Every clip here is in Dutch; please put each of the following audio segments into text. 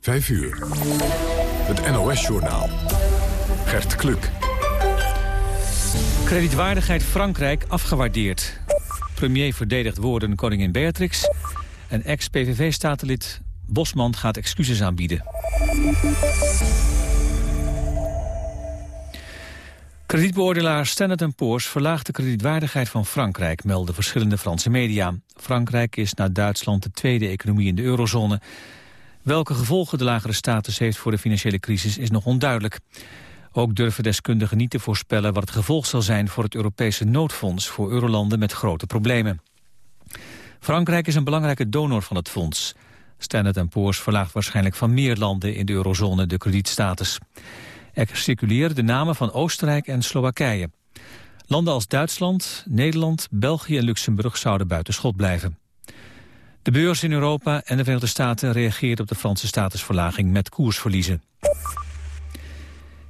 5 uur. Het NOS-journaal. Gert Kluk. Kredietwaardigheid Frankrijk afgewaardeerd. Premier verdedigt woorden koningin Beatrix. En ex-PVV-statenlid Bosman gaat excuses aanbieden. Kredietbeoordelaar Standard Poor's verlaagt de kredietwaardigheid van Frankrijk, melden verschillende Franse media. Frankrijk is na Duitsland de tweede economie in de eurozone. Welke gevolgen de lagere status heeft voor de financiële crisis is nog onduidelijk. Ook durven deskundigen niet te voorspellen wat het gevolg zal zijn voor het Europese noodfonds voor eurolanden met grote problemen. Frankrijk is een belangrijke donor van het fonds. Standard Poor's verlaagt waarschijnlijk van meer landen in de eurozone de kredietstatus. Er circuleren de namen van Oostenrijk en Slowakije. Landen als Duitsland, Nederland, België en Luxemburg zouden buiten schot blijven. De beurs in Europa en de Verenigde Staten reageert op de Franse statusverlaging met koersverliezen.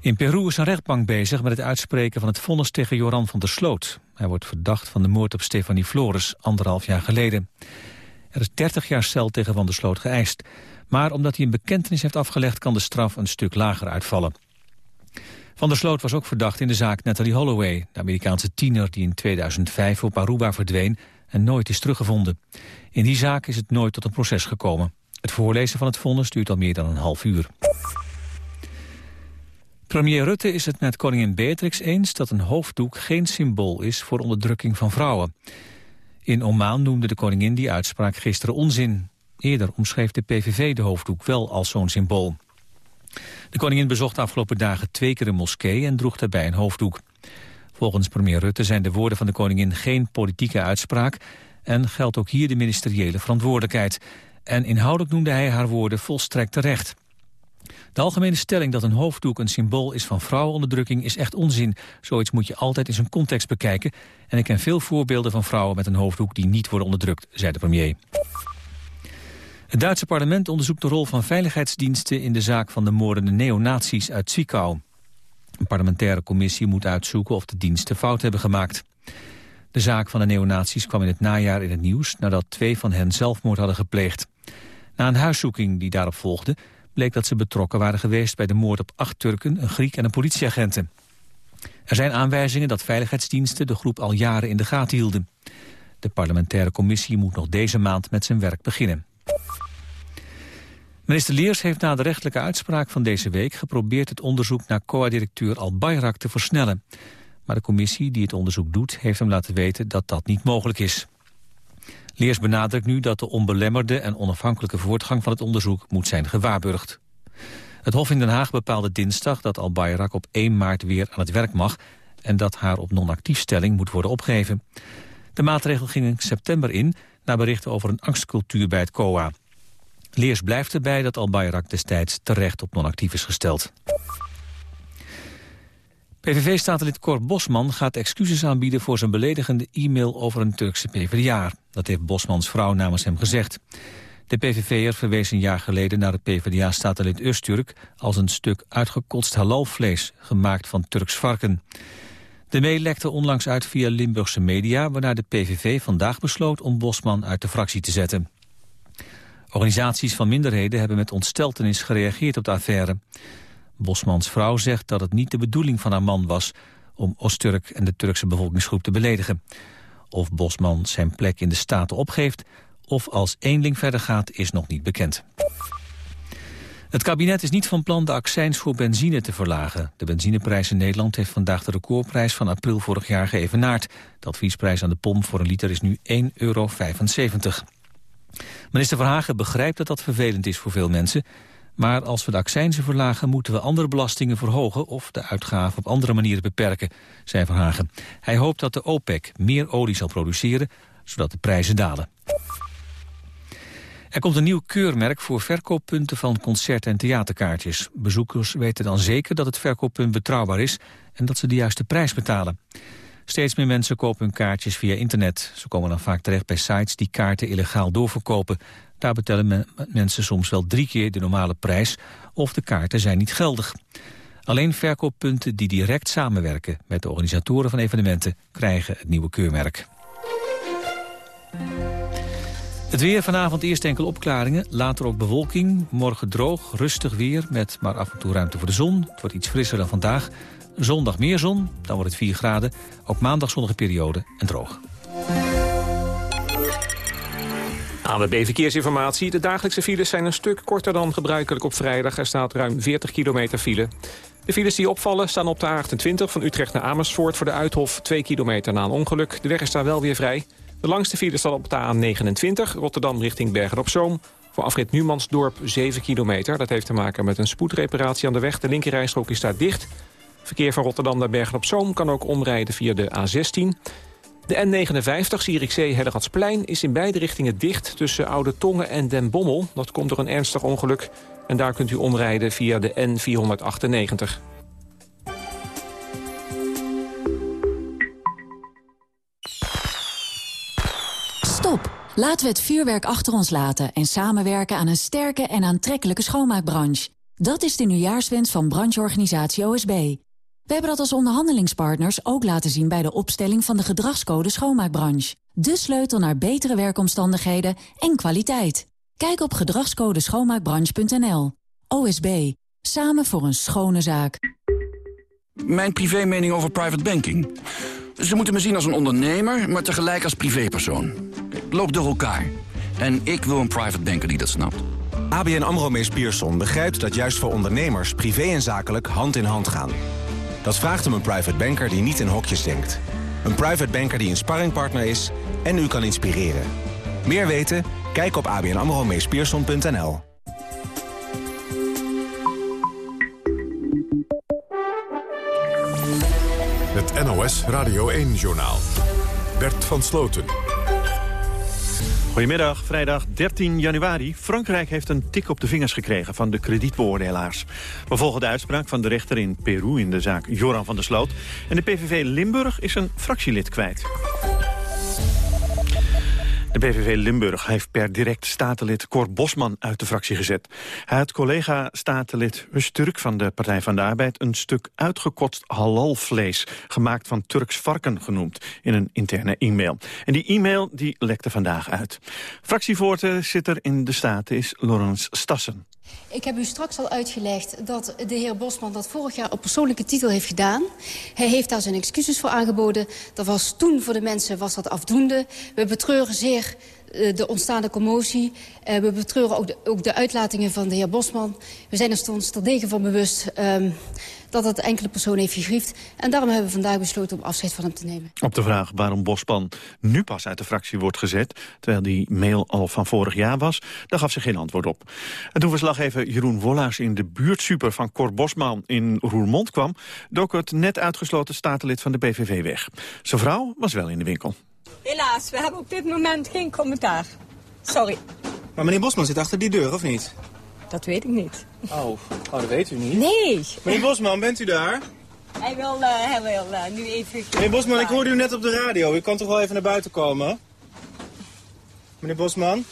In Peru is een rechtbank bezig met het uitspreken van het vonnis tegen Joran van der Sloot. Hij wordt verdacht van de moord op Stefanie Flores, anderhalf jaar geleden. Er is 30 jaar cel tegen Van der Sloot geëist. Maar omdat hij een bekentenis heeft afgelegd... kan de straf een stuk lager uitvallen. Van der Sloot was ook verdacht in de zaak Natalie Holloway... de Amerikaanse tiener die in 2005 op Aruba verdween... en nooit is teruggevonden. In die zaak is het nooit tot een proces gekomen. Het voorlezen van het vonnis duurt al meer dan een half uur. Premier Rutte is het met koningin Beatrix eens dat een hoofddoek geen symbool is voor onderdrukking van vrouwen. In Oman noemde de koningin die uitspraak gisteren onzin. Eerder omschreef de PVV de hoofddoek wel als zo'n symbool. De koningin bezocht de afgelopen dagen twee keer een moskee en droeg daarbij een hoofddoek. Volgens premier Rutte zijn de woorden van de koningin geen politieke uitspraak... en geldt ook hier de ministeriële verantwoordelijkheid. En inhoudelijk noemde hij haar woorden volstrekt terecht. De algemene stelling dat een hoofddoek een symbool is van vrouwenonderdrukking is echt onzin. Zoiets moet je altijd in zijn context bekijken. En ik ken veel voorbeelden van vrouwen met een hoofddoek die niet worden onderdrukt, zei de premier. Het Duitse parlement onderzoekt de rol van veiligheidsdiensten in de zaak van de moordende neonazies uit Zwickau. Een parlementaire commissie moet uitzoeken of de diensten fout hebben gemaakt. De zaak van de neonazies kwam in het najaar in het nieuws nadat twee van hen zelfmoord hadden gepleegd. Na een huiszoeking die daarop volgde bleek dat ze betrokken waren geweest bij de moord op acht Turken, een Griek en een politieagenten. Er zijn aanwijzingen dat veiligheidsdiensten de groep al jaren in de gaten hielden. De parlementaire commissie moet nog deze maand met zijn werk beginnen. Minister Leers heeft na de rechtelijke uitspraak van deze week geprobeerd het onderzoek naar COA-directeur Al Bayrak te versnellen. Maar de commissie die het onderzoek doet heeft hem laten weten dat dat niet mogelijk is. Leers benadrukt nu dat de onbelemmerde en onafhankelijke voortgang van het onderzoek moet zijn gewaarborgd. Het Hof in Den Haag bepaalde dinsdag dat Al Bayrak op 1 maart weer aan het werk mag en dat haar op non-actiefstelling moet worden opgeheven. De maatregel ging in september in na berichten over een angstcultuur bij het COA. Leers blijft erbij dat Al Bayrak destijds terecht op non-actief is gesteld. PVV-statenlid Cor Bosman gaat excuses aanbieden voor zijn beledigende e-mail over een Turkse PvdA. Dat heeft Bosmans vrouw namens hem gezegd. De PVV'er verwees een jaar geleden naar het PvdA-statenlid Öztürk als een stuk uitgekotst halalvlees, gemaakt van Turks varken. De mail lekte onlangs uit via Limburgse media, waarna de PVV vandaag besloot om Bosman uit de fractie te zetten. Organisaties van minderheden hebben met ontsteltenis gereageerd op de affaire. Bosmans vrouw zegt dat het niet de bedoeling van haar man was... om Oost-Turk en de Turkse bevolkingsgroep te beledigen. Of Bosman zijn plek in de Staten opgeeft... of als eenling verder gaat, is nog niet bekend. Het kabinet is niet van plan de accijns voor benzine te verlagen. De benzineprijs in Nederland heeft vandaag de recordprijs van april vorig jaar geëvenaard. De adviesprijs aan de pomp voor een liter is nu 1,75 euro. Minister Verhagen begrijpt dat dat vervelend is voor veel mensen... Maar als we de accijnzen verlagen, moeten we andere belastingen verhogen... of de uitgaven op andere manieren beperken, zei Verhagen. Hij hoopt dat de OPEC meer olie zal produceren, zodat de prijzen dalen. Er komt een nieuw keurmerk voor verkooppunten van concert- en theaterkaartjes. Bezoekers weten dan zeker dat het verkooppunt betrouwbaar is... en dat ze de juiste prijs betalen. Steeds meer mensen kopen hun kaartjes via internet. Ze komen dan vaak terecht bij sites die kaarten illegaal doorverkopen. Daar betellen mensen soms wel drie keer de normale prijs... of de kaarten zijn niet geldig. Alleen verkooppunten die direct samenwerken met de organisatoren van evenementen... krijgen het nieuwe keurmerk. Het weer vanavond eerst enkel opklaringen, later ook bewolking. Morgen droog, rustig weer, met maar af en toe ruimte voor de zon. Het wordt iets frisser dan vandaag. Zondag meer zon, dan wordt het 4 graden. Ook maandag zonnige periode en droog. ANWB Verkeersinformatie. De dagelijkse files zijn een stuk korter dan gebruikelijk op vrijdag. Er staat ruim 40 kilometer file. De files die opvallen staan op de A28 van Utrecht naar Amersfoort... voor de Uithof 2 kilometer na een ongeluk. De weg is daar wel weer vrij. De langste file staat op de A29, Rotterdam richting Bergen-op-Zoom. Voor afrit Numansdorp 7 kilometer. Dat heeft te maken met een spoedreparatie aan de weg. De linkerrijstrook is daar dicht. Verkeer van Rotterdam naar Bergen-op-Zoom kan ook omrijden via de A16. De N59, Zierikzee-Hellegatsplein, is in beide richtingen dicht... tussen Oude Tongen en Den Bommel. Dat komt door een ernstig ongeluk. En daar kunt u omrijden via de N498. Stop! Laten we het vuurwerk achter ons laten... en samenwerken aan een sterke en aantrekkelijke schoonmaakbranche. Dat is de nieuwjaarswens van brancheorganisatie OSB. We hebben dat als onderhandelingspartners ook laten zien... bij de opstelling van de gedragscode schoonmaakbranche. De sleutel naar betere werkomstandigheden en kwaliteit. Kijk op gedragscodeschoonmaakbranche.nl. OSB. Samen voor een schone zaak. Mijn privé mening over private banking. Ze moeten me zien als een ondernemer, maar tegelijk als privépersoon. Ik loop door elkaar. En ik wil een private banker die dat snapt. ABN AMRO Mees Pierson begrijpt dat juist voor ondernemers... privé en zakelijk hand in hand gaan. Dat vraagt om een private banker die niet in hokjes denkt. Een private banker die een sparringpartner is en u kan inspireren. Meer weten? Kijk op abnamromeespierson.nl. Het NOS Radio 1-journaal. Bert van Sloten. Goedemiddag, vrijdag 13 januari. Frankrijk heeft een tik op de vingers gekregen van de kredietbeoordelaars. We volgen de uitspraak van de rechter in Peru in de zaak Joran van der Sloot. En de PVV Limburg is een fractielid kwijt. De PVV Limburg heeft per direct statenlid Cor Bosman uit de fractie gezet. Hij had collega-statenlid Usturk van de Partij van de Arbeid... een stuk uitgekotst halalvlees, gemaakt van Turks varken genoemd... in een interne e-mail. En die e-mail die lekte vandaag uit. Fractievoorzitter in de Staten is Laurens Stassen. Ik heb u straks al uitgelegd dat de heer Bosman dat vorig jaar op persoonlijke titel heeft gedaan. Hij heeft daar zijn excuses voor aangeboden. Dat was toen voor de mensen was dat afdoende. We betreuren zeer de ontstaande commotie. Uh, we betreuren ook de, ook de, uitlatingen van de heer Bosman. We zijn er ons terdege van bewust um, dat het enkele persoon heeft gegriefd. En daarom hebben we vandaag besloten om afscheid van hem te nemen. Op de vraag waarom Bosman nu pas uit de fractie wordt gezet... terwijl die mail al van vorig jaar was, daar gaf ze geen antwoord op. En toen verslaggever Jeroen Wollaars in de buurtsuper van Cor Bosman in Roermond kwam... dook het net uitgesloten statenlid van de BVV weg. Zijn vrouw was wel in de winkel. Helaas, we hebben op dit moment geen commentaar. Sorry. Maar meneer Bosman zit achter die deur, of niet? Dat weet ik niet. Oh, oh dat weet u niet? Nee. Meneer Bosman, bent u daar? Hij wil, uh, hij wil uh, nu even... Meneer Bosman, ik hoorde u net op de radio. U kan toch wel even naar buiten komen? Meneer Bosman?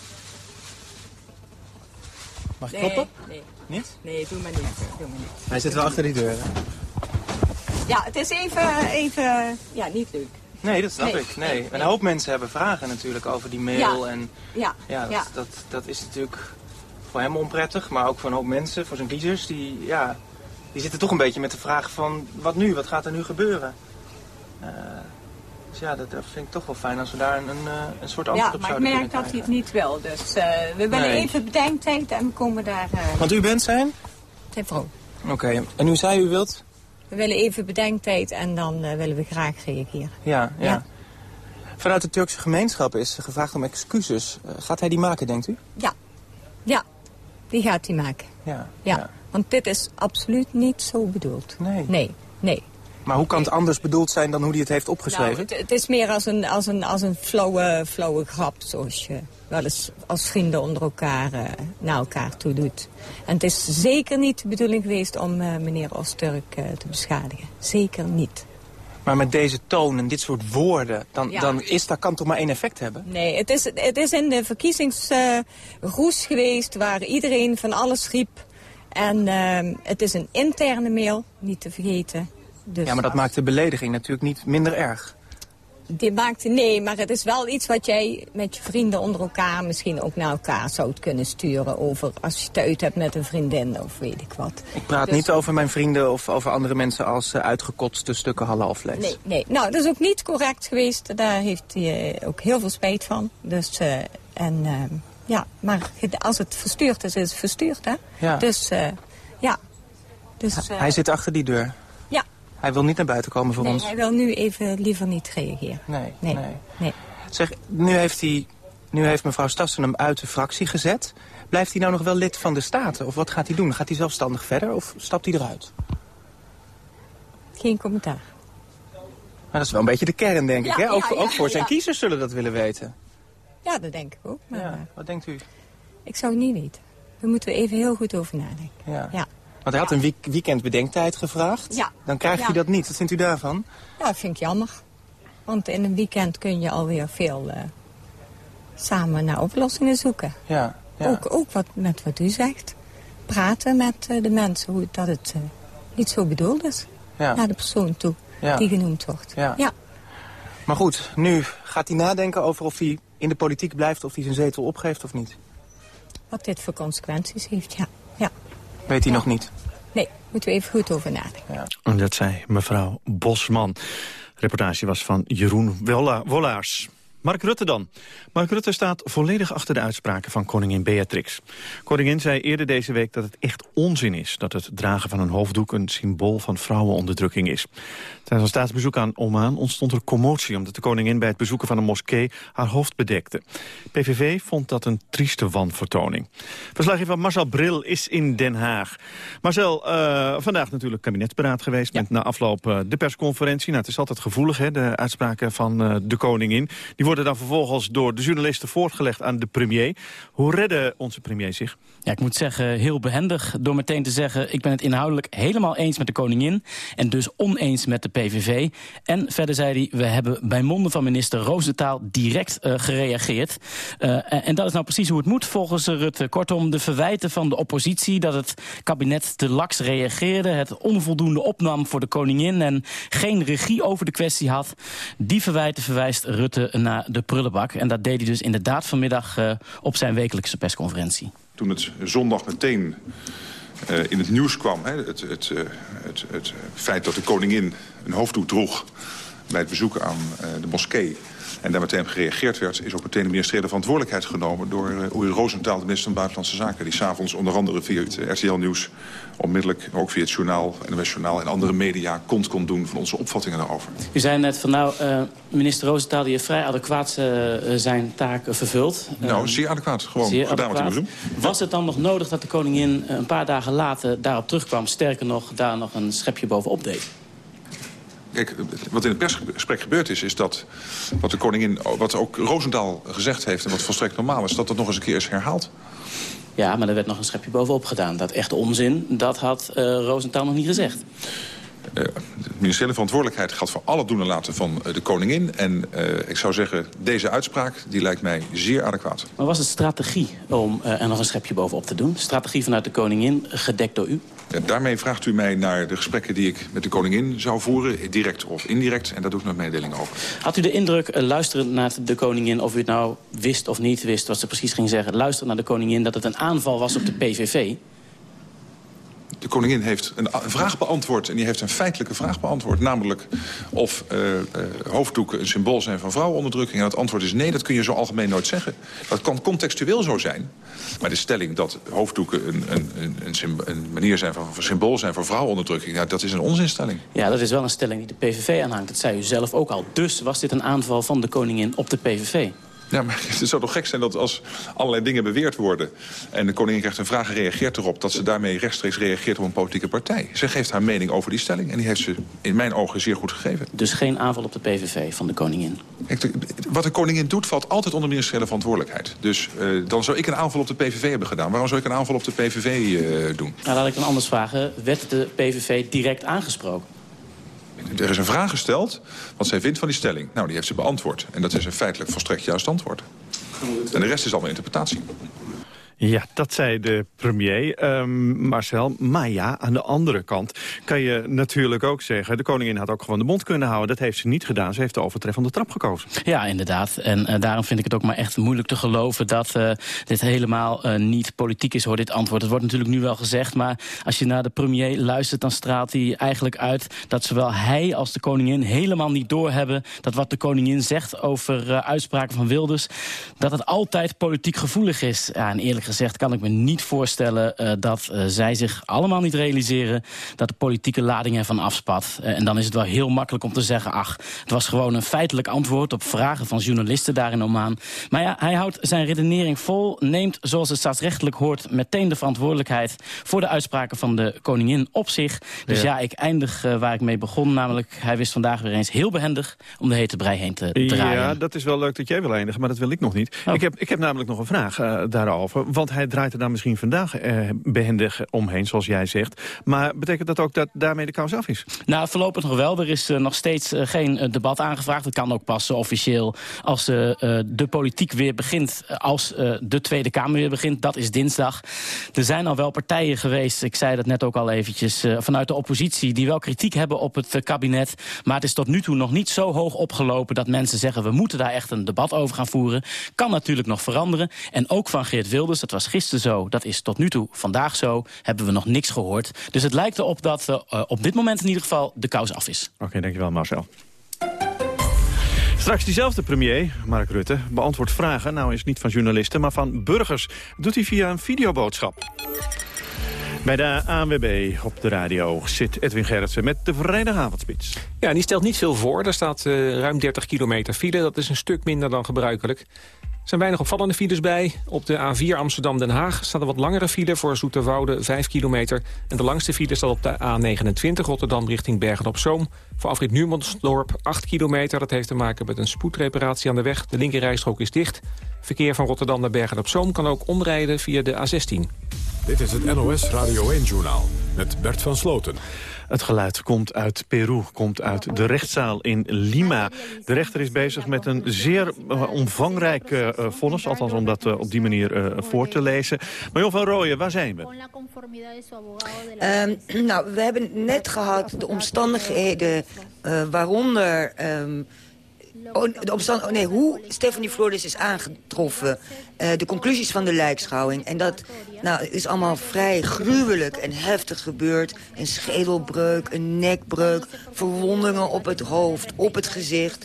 Mag ik nee, kloppen? Nee. Niet? Nee, doe maar niet. Doe maar niet. Hij zit wel achter die deur, hè? Ja, het is even, even ja, niet leuk. Nee, dat snap nee, ik. Nee. nee. Een hoop mensen hebben vragen natuurlijk over die mail. Ja. En ja. Ja, dat, ja. Dat, dat is natuurlijk voor hem onprettig, maar ook voor een hoop mensen, voor zijn kiezers. Die, ja, die zitten toch een beetje met de vraag van wat nu, wat gaat er nu gebeuren? Uh, dus ja, dat, dat, vind ik toch wel fijn als we daar een, een, een soort antwoord ja, op maar zouden ik merk dat hij het niet wil. Dus uh, we willen nee. even bedenktijd en we komen daar... Uh, Want u bent zijn? Vrouw. Oké, okay. en u zei u wilt? We willen even bedenktijd en dan willen we graag reageren. Ja, ja. ja. Vanuit de Turkse gemeenschap is gevraagd om excuses. Uh, gaat hij die maken, denkt u? Ja. Ja, die gaat hij maken. Ja, ja. ja. Want dit is absoluut niet zo bedoeld. Nee. Nee, nee. Maar hoe kan het anders bedoeld zijn dan hoe hij het heeft opgeschreven? Nou, het, het, is meer als een, als een, als een flauwe, flauwe grap, zoals je wel eens als vrienden onder elkaar uh, naar elkaar toe doet. En het is zeker niet de bedoeling geweest om uh, meneer Osturk uh, te beschadigen. Zeker niet. Maar met deze toon en dit soort woorden, dan, ja. dan is, dat kan toch maar één effect hebben? Nee, het is, het is in de verkiezingsroes geweest waar iedereen van alles riep. En uh, het is een interne mail, niet te vergeten. Dus ja, maar dat maakt de belediging natuurlijk niet minder erg. die maakt, nee, maar het is wel iets wat jij met je vrienden onder elkaar misschien ook naar elkaar zou kunnen sturen over als je het uit hebt met een vriendin of weet ik wat. Ik praat Dus- niet over mijn vrienden of over andere mensen als uh, uitgekotste stukken halalvlees. Nee, nee, nou dat is ook niet correct geweest. Daar heeft hij uh, ook heel veel spijt van. Dus, uh, en ja, maar als het verstuurd is, is het verstuurd, hè? Ja. Dus, ja. Dus, hij zit achter die deur. Hij wil niet naar buiten komen voor nee, ons. hij wil nu even liever niet reageren. Nee, nee. nee. nee. Zeg, nu heeft, hij, nu heeft mevrouw Stassen hem uit de fractie gezet. Blijft hij nou nog wel lid van de Staten? Of wat gaat hij doen? Gaat hij zelfstandig verder of stapt hij eruit? Geen commentaar. Maar dat is wel een beetje de kern, denk ja, ik. Hè? Ja, ook, ja, ook voor zijn kiezers zullen dat willen weten. Ja, dat denk ik ook. Maar, ja, wat denkt u? Ik zou het niet weten. Daar moeten we even heel goed over nadenken. Ja. Want hij had een week weekend bedenktijd gevraagd. Ja. Dan krijgt u dat niet. Wat vindt u daarvan? Ja, dat vind ik jammer. Want in een weekend kun je alweer veel uh, samen naar oplossingen zoeken. Ja. ja. Ook, ook wat, met wat u zegt. Praten met uh, de mensen hoe, dat het uh, niet zo bedoeld is. Ja. Naar de persoon toe die genoemd wordt. Ja. ja. Maar goed, nu gaat hij nadenken over of hij in de politiek blijft... of hij zijn zetel opgeeft of niet. Wat dit voor consequenties heeft, ja. Weet hij nog niet? Nee, moeten we even goed over nadenken. Ja. En dat zei mevrouw Bosman. De reportage was van Jeroen Wollaars. Mark Rutte dan. Mark Rutte staat volledig achter de uitspraken van koningin Beatrix. Koningin zei eerder deze week dat het echt onzin is... dat het dragen van een hoofddoek een symbool van vrouwenonderdrukking is. Tijdens een staatsbezoek aan Oman ontstond er commotie... omdat de koningin bij het bezoeken van een moskee haar hoofd bedekte. PVV vond dat een trieste wanvertoning. Verslaggever Marcel Bril is in Den Haag. Marcel, uh, vandaag natuurlijk kabinetsberaad geweest... Ja. met na afloop uh, de persconferentie. Nou, het is altijd gevoelig, hè, de uitspraken van uh, de koningin. Die worden dan vervolgens door de journalisten voortgelegd aan de premier. Hoe redde onze premier zich? Ja, ik moet zeggen, heel behendig door meteen te zeggen... ik ben het inhoudelijk helemaal eens met de koningin... en dus oneens met de PVV. En verder zei hij, we hebben bij monden van minister Roosentaal direct uh, gereageerd. Uh, en dat is nou precies hoe het moet volgens Rutte. Kortom, de verwijten van de oppositie dat het kabinet te laks reageerde... het onvoldoende opnam voor de koningin... en geen regie over de kwestie had. Die verwijten verwijst Rutte naar de prullenbak. En dat deed hij dus inderdaad vanmiddag uh, op zijn wekelijkse persconferentie. Toen het zondag meteen uh, in het nieuws kwam... Hè, het, het, uh, het, het feit dat de koningin een hoofddoek droeg... bij het bezoek aan de moskee... en daar meteen op gereageerd werd... is ook meteen de ministeriële verantwoordelijkheid genomen... door uh, Uri Rosenthal, de minister van Buitenlandse Zaken... die s'avonds onder andere via het RTL-nieuws... onmiddellijk, ook via het journaal, NOS Journaal... en andere media kont kon doen van onze opvattingen daarover. U zei net van nou, uh, minister Rosenthal... die heeft vrij adequaat zijn taak vervuld. Nou, zeer adequaat. Gewoon zeer gedaan adequaat. wat hij moest doen. Was het dan nog nodig dat de koningin een paar dagen later daarop terugkwam? Sterker nog, daar nog een schepje bovenop deed? Kijk, wat in het persgesprek gebeurd is, is dat wat de koningin, wat ook Roosendaal gezegd heeft en wat volstrekt normaal is, dat dat nog eens een keer is herhaald. Ja, maar er werd nog een schepje bovenop gedaan. Dat echte onzin, dat had uh, Rosenthal nog niet gezegd. Uh, de ministeriële verantwoordelijkheid gaat voor alle doen en laten van uh, de koningin. En ik zou zeggen, deze uitspraak die lijkt mij zeer adequaat. Maar was het strategie om er nog een schepje bovenop te doen? Strategie vanuit de koningin, gedekt door u? Ja, daarmee vraagt u mij naar de gesprekken die ik met de koningin zou voeren. Direct of indirect. En daar doe ik nog mededelingen over. Had u de indruk, uh, luisterend naar de koningin... of u het nou wist of niet wist wat ze precies ging zeggen... luisterend naar de koningin dat het een aanval was op de PVV? De koningin heeft een, vraag beantwoord en die heeft een feitelijke vraag beantwoord. Namelijk of uh, hoofddoeken een symbool zijn van vrouwenonderdrukking. En het antwoord is nee, dat kun je zo algemeen nooit zeggen. Dat kan contextueel zo zijn. Maar de stelling dat hoofddoeken een, een, een, manier zijn van een symbool zijn voor vrouwenonderdrukking... Ja, dat is een onzinstelling. Ja, dat is wel een stelling die de PVV aanhangt. Dat zei u zelf ook al. Dus was dit een aanval van de koningin op de PVV? Ja, maar het zou toch gek zijn dat als allerlei dingen beweerd worden... en de koningin krijgt een vraag en reageert erop... dat ze daarmee rechtstreeks reageert op een politieke partij. Ze geeft haar mening over die stelling... en die heeft ze in mijn ogen zeer goed gegeven. Dus geen aanval op de PVV van de koningin? Wat de koningin doet, valt altijd onder ministeriële verantwoordelijkheid. Dus uh, dan zou ik een aanval op de PVV hebben gedaan. Waarom zou ik een aanval op de PVV uh, doen? Nou, laat ik dan anders vragen. Werd de PVV direct aangesproken? Er is een vraag gesteld wat zij vindt van die stelling. Nou, die heeft ze beantwoord. En dat is een feitelijk volstrekt juist antwoord. En de rest is allemaal interpretatie. Ja, dat zei de premier, ehm, Marcel. Maar ja, aan de andere kant kan je natuurlijk ook zeggen... de koningin had ook gewoon de mond kunnen houden. Dat heeft ze niet gedaan. Ze heeft de overtreffende trap gekozen. Ja, inderdaad. En uh, daarom vind ik het ook maar echt moeilijk te geloven... dat uh, dit helemaal uh, niet politiek is, hoor, dit antwoord. Het wordt natuurlijk nu wel gezegd, maar als je naar de premier luistert... dan straalt hij eigenlijk uit dat zowel hij als de koningin helemaal niet doorhebben... dat wat de koningin zegt over uitspraken van Wilders... dat het altijd politiek gevoelig is. Ja, en eerlijk gezegd kan ik me niet voorstellen uh, dat uh, zij zich allemaal niet realiseren... dat de politieke lading ervan afspat. Uh, en dan is het wel heel makkelijk om te zeggen... ach, het was gewoon een feitelijk antwoord op vragen van journalisten daar in Oman. Maar ja, hij houdt zijn redenering vol, neemt zoals het staatsrechtelijk hoort... meteen de verantwoordelijkheid voor de uitspraken van de koningin op zich. Dus ja, ja ik eindig waar ik mee begon. Namelijk, hij wist vandaag weer eens heel behendig om de hete brei heen te draaien. Ja, dat is wel leuk dat jij wil eindigen, maar dat wil ik nog niet. Oh. Ik, heb, ik heb namelijk nog een vraag daarover. Want hij draait er dan misschien vandaag eh, behendig omheen, zoals jij zegt. Maar betekent dat ook dat daarmee de kous af is? Nou, voorlopig nog wel. Er is uh, nog steeds uh, geen uh, debat aangevraagd. Het kan ook pas officieel als de politiek weer begint, als de Tweede Kamer weer begint. Dat is dinsdag. Er zijn al wel partijen geweest, ik zei dat net ook al eventjes, vanuit de oppositie... die wel kritiek hebben op het kabinet. Maar het is tot nu toe nog niet zo hoog opgelopen dat mensen zeggen... we moeten daar echt een debat over gaan voeren. Kan natuurlijk nog veranderen. En ook van Geert Wilders, dat was gisteren zo, dat is tot nu toe vandaag zo, hebben we nog niks gehoord. Dus het lijkt erop dat uh, op dit moment in ieder geval de kous af is. Oké, okay, dankjewel Marcel. Straks diezelfde premier, Mark Rutte, beantwoordt vragen... nou is niet van journalisten, maar van burgers. doet hij via een videoboodschap. Bij de ANWB op de radio zit Edwin Gerritsen met de vrijdagavondspits. Ja, die stelt niet veel voor. Er staat uh, ruim 30 kilometer file. Dat is een stuk minder dan gebruikelijk. Er zijn weinig opvallende files bij. Op de A4 Amsterdam-Den Haag staat een wat langere file voor Zoeterwoude, 5 kilometer. En de langste file staat op de A29 Rotterdam richting Bergen-op-Zoom. Voor afrit Numansdorp 8 kilometer. Dat heeft te maken met een spoedreparatie aan de weg. De linkerrijstrook is dicht. Verkeer van Rotterdam naar Bergen-op-Zoom kan ook omrijden via de A16. Dit is het NOS Radio 1-journaal met Bert van Sloten. Het geluid komt uit Peru, komt uit de rechtszaal in Lima. De rechter is bezig met een zeer uh, omvangrijk uh, vonnis, althans om dat uh, op die manier uh, voor te lezen. Marion van Rooyen, waar zijn we? Um, nou, we hebben net gehad de omstandigheden waaronder... Um, Oh, de oh nee, hoe Stephanie Flores is aangetroffen. Uh, de conclusies van de lijkschouwing. En dat nou, is allemaal vrij gruwelijk en heftig gebeurd. Een schedelbreuk, een nekbreuk, verwondingen op het hoofd, op het gezicht.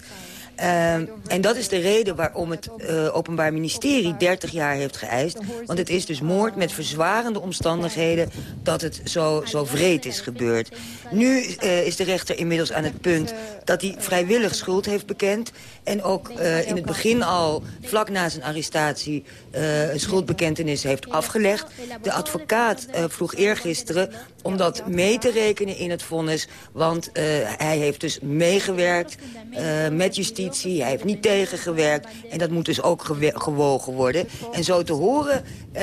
Uh, en dat is de reden waarom het uh, Openbaar Ministerie 30 jaar heeft geëist. Want het is dus moord met verzwarende omstandigheden dat het zo, zo vreed is gebeurd. Nu uh, is de rechter inmiddels aan het punt dat hij vrijwillig schuld heeft bekend. En ook uh, in het begin al, vlak na zijn arrestatie, een schuldbekentenis heeft afgelegd. De advocaat vroeg eergisteren om dat mee te rekenen in het vonnis. Want hij heeft dus meegewerkt met justitie hij heeft niet tegengewerkt. En dat moet dus ook gewogen worden. En zo te horen uh,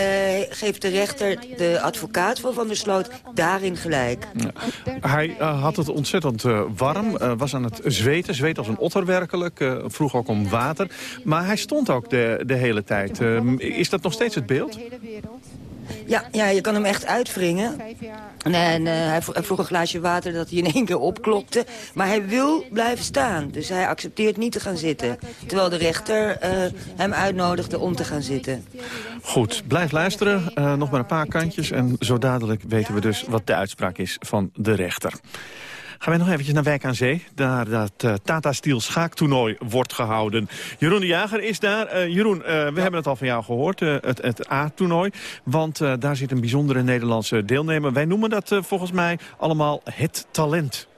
geeft de rechter de advocaat van Van der Sloot daarin gelijk. Ja. Hij uh, had het ontzettend uh, warm, was aan het zweten. Zweet als een otter werkelijk. vroeg ook om water. Maar hij stond ook de, de hele tijd. is dat nog steeds het beeld? Ja, ja, je kan hem echt uitwringen. En uh, hij vroeg een glaasje water dat hij in één keer opklopte. Maar hij wil blijven staan. Dus hij accepteert niet te gaan zitten. Terwijl de rechter uh, hem uitnodigde om te gaan zitten. Goed, blijf luisteren. Uh, nog maar een paar kantjes. En zo dadelijk weten we dus wat de uitspraak is van de rechter. Gaan wij nog eventjes naar Wijk aan Zee. Daar dat uh, Tata Steel schaaktoernooi wordt gehouden. Jeroen de Jager is daar. Uh, Jeroen, uh, we ja. hebben het al van jou gehoord, het, het A-toernooi. Want daar zit een bijzondere Nederlandse deelnemer. Wij noemen dat volgens mij allemaal het talent.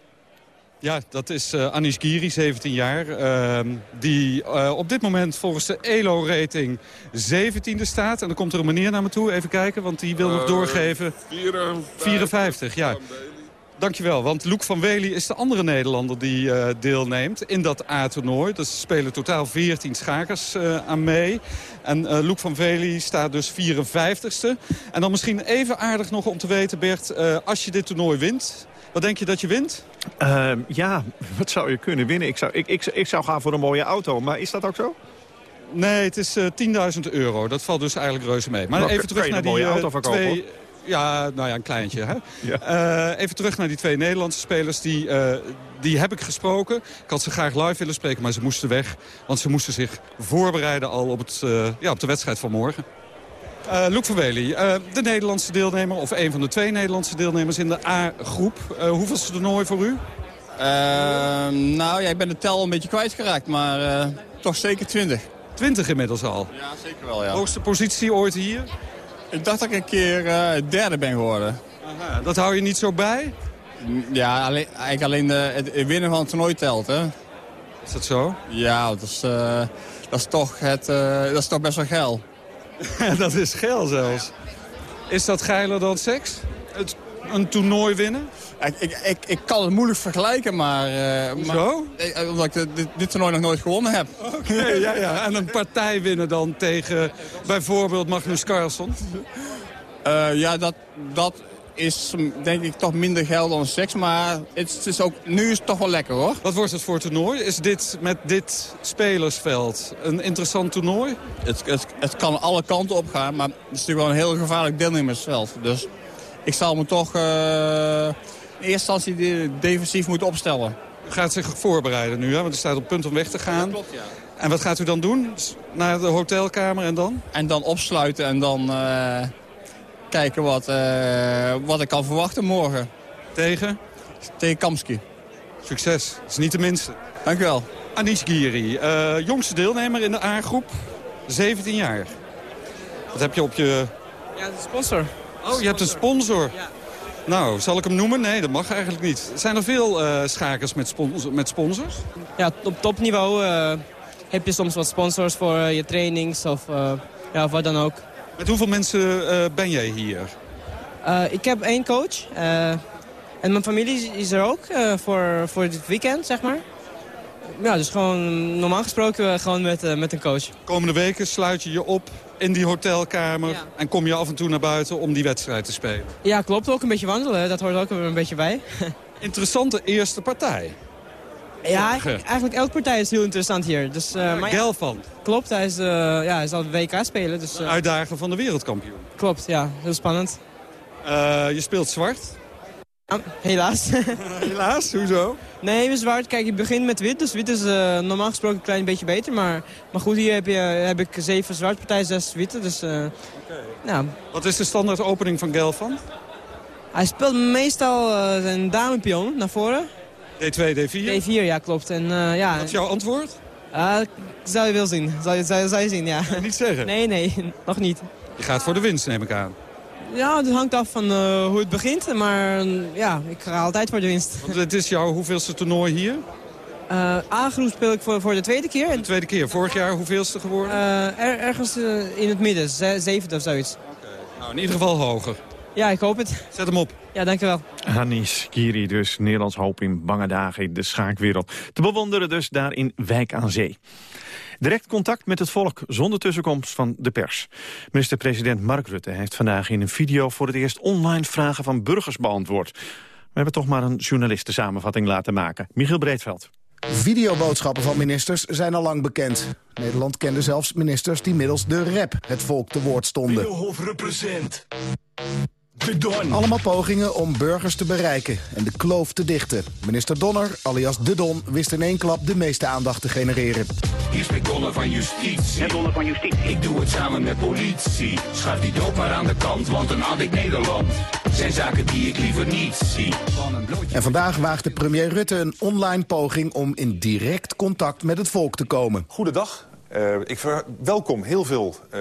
Ja, dat is uh, Anish Giri, 17 jaar. Uh, die uh, op dit moment volgens de ELO-rating 17e staat. En dan komt er een meneer naar me toe. Even kijken, want die wil nog doorgeven. 54, 54 ja. Dankjewel, want Loek van Wely is de andere Nederlander die uh, deelneemt in dat A-toernooi. Dus er spelen totaal 14 schakers uh, aan mee. En uh, Loek van Wely staat dus 54ste. En dan misschien even aardig nog om te weten, Bert, als je dit toernooi wint... Wat denk je dat je wint? ja, wat zou je kunnen winnen? Ik zou, ik, ik, ik zou gaan voor een mooie auto, maar is dat ook zo? Nee, het is uh, 10.000 euro. Dat valt dus eigenlijk reuze mee. Maar Nou, even terug naar die mooie eh, auto verkopen, twee... Ja, nou ja, een kleintje. Hè? Eh, even terug naar die twee Nederlandse spelers. Die, eh, die heb ik gesproken. Ik had ze graag live willen spreken, maar ze moesten weg. Want ze moesten zich voorbereiden al op, het, eh, ja, op de wedstrijd van morgen. Eh Loek van Wely, eh, de Nederlandse deelnemer, of een van de twee Nederlandse deelnemers in de A-groep. Uh, hoeveelste toernooi voor u? Ehm, nou ja, ik ben de tel een beetje kwijtgeraakt, maar eh, toch zeker 20. 20 inmiddels al? Ja, zeker wel, ja. Hoogste positie ooit hier? Ik dacht dat ik een keer eh, derde ben geworden. Aha, dat hou je niet zo bij? Ja, alleen, eigenlijk alleen de, het het winnen van het toernooi telt, hè. Is dat zo? Ja, dat is, eh, dat is, toch, het, eh, dat is toch best wel geil. dat is geil zelfs. Is dat geiler dan seks? Het, een toernooi winnen? Ik, ik, ik, ik kan het moeilijk vergelijken, maar... eh, Zo? eh, omdat ik dit, dit toernooi nog nooit gewonnen heb. Oké, ja, ja. En een partij winnen dan tegen bijvoorbeeld Magnus Carlsen? Eh, ja, dat, dat is denk ik toch minder geld dan seks, maar het is ook, nu is het toch wel lekker hoor. Wat wordt het voor toernooi? Is dit met dit spelersveld een interessant toernooi? Het, het, het kan alle kanten op gaan, maar het is natuurlijk wel een heel gevaarlijk deelnemersveld. Dus ik zal me toch eh, in eerste instantie de- defensief moeten opstellen. U gaat zich voorbereiden nu, hè? want u staat op punt om weg te gaan. klopt, ja. En wat gaat u dan doen? Naar de hotelkamer en dan? En dan opsluiten en dan eh, kijken wat, eh, wat ik kan verwachten morgen. Tegen? Tegen Kamski. Succes. Dat is niet de minste. Dank u wel. Anish Giri, eh, jongste deelnemer in de A-groep, 17 jaar. Wat heb je op je... Ja, de sponsor. Oh, je hebt een sponsor. Nou, zal ik hem noemen? Nee, dat mag eigenlijk niet. Zijn er veel eh, schakers met, met sponsors? Ja, op topniveau eh, heb je soms wat sponsors voor eh, je trainings of, ja, wat dan ook. Met hoeveel mensen ben jij hier? Ik heb één coach en mijn familie is er ook voor, voor dit weekend, zeg maar. Ja, dus gewoon normaal gesproken gewoon met, met een coach. Komende weken sluit je je op in die hotelkamer... en kom je af en toe naar buiten om die wedstrijd te spelen. Ja, klopt. Ook een beetje wandelen, dat hoort ook een beetje bij. Interessante eerste partij. Ja, eigenlijk, eigenlijk elke partij is heel interessant hier. Dus, eh, maar ja, klopt, hij is, eh, ja, hij zal WK spelen. Dus, eh, uitdager van de wereldkampioen. klopt, ja, heel spannend. Je speelt zwart. Helaas. Helaas, hoezo? Nee, we zwart. Kijk, je begint met wit. Dus wit is eh, normaal gesproken een klein beetje beter. Maar, maar goed, hier heb, je, heb ik zeven zwart partijen, zes witte. Dus ja. Wat is de standaard opening van Gelfand? Hij speelt meestal eh, zijn damepion naar voren. D2, D4? D4, ja, klopt. En, ja, Wat is jouw antwoord? Zou je wel zien. Zou je, zou, je- zou je zien, ja. Niet zeggen. Nee, nee, nog niet. Je gaat voor de winst, neem ik aan. Ja, het hangt af van eh, hoe het begint. Maar eh, ja, ik ga altijd voor de winst. Want het is jouw hoeveelste toernooi hier? Eh A-groep speel ik voor, voor de tweede keer. De tweede keer. Vorig jaar hoeveelste geworden? Eh, er, ergens eh, in het midden, ze- zevende of zoiets. Nou, in ieder geval hoger. Ja, ik hoop het. Zet hem op. Ja, dankjewel. Hanis Kiri, dus Nederlands hoop in bange dagen in de schaakwereld. Te bewonderen dus daar in Wijk aan Zee. Direct contact met het volk zonder tussenkomst van de pers. Minister-president Mark Rutte heeft vandaag in een video voor het eerst online vragen van burgers beantwoord. We hebben toch maar een journalistensamenvatting laten maken. Michiel Breedveld. Videoboodschappen van ministers zijn al lang bekend. Nederland kende zelfs ministers die middels de rap het volk te woord stonden. Binnenhof represent. De Don. Allemaal pogingen om burgers te bereiken en de kloof te dichten. Minister Donner, alias De Don, wist in één klap de meeste aandacht te genereren. Hier spreekt Donner van Justitie. Donner van Justitie. Ik doe het samen met politie. Schuif die doop maar aan de kant, want dan had ik Nederland. Zijn zaken die ik liever niet zie. Van een blootje. En vandaag waagde premier Rutte een online poging om in direct contact met het volk te komen. Goedendag. Eh, ik verwelkom heel veel eh,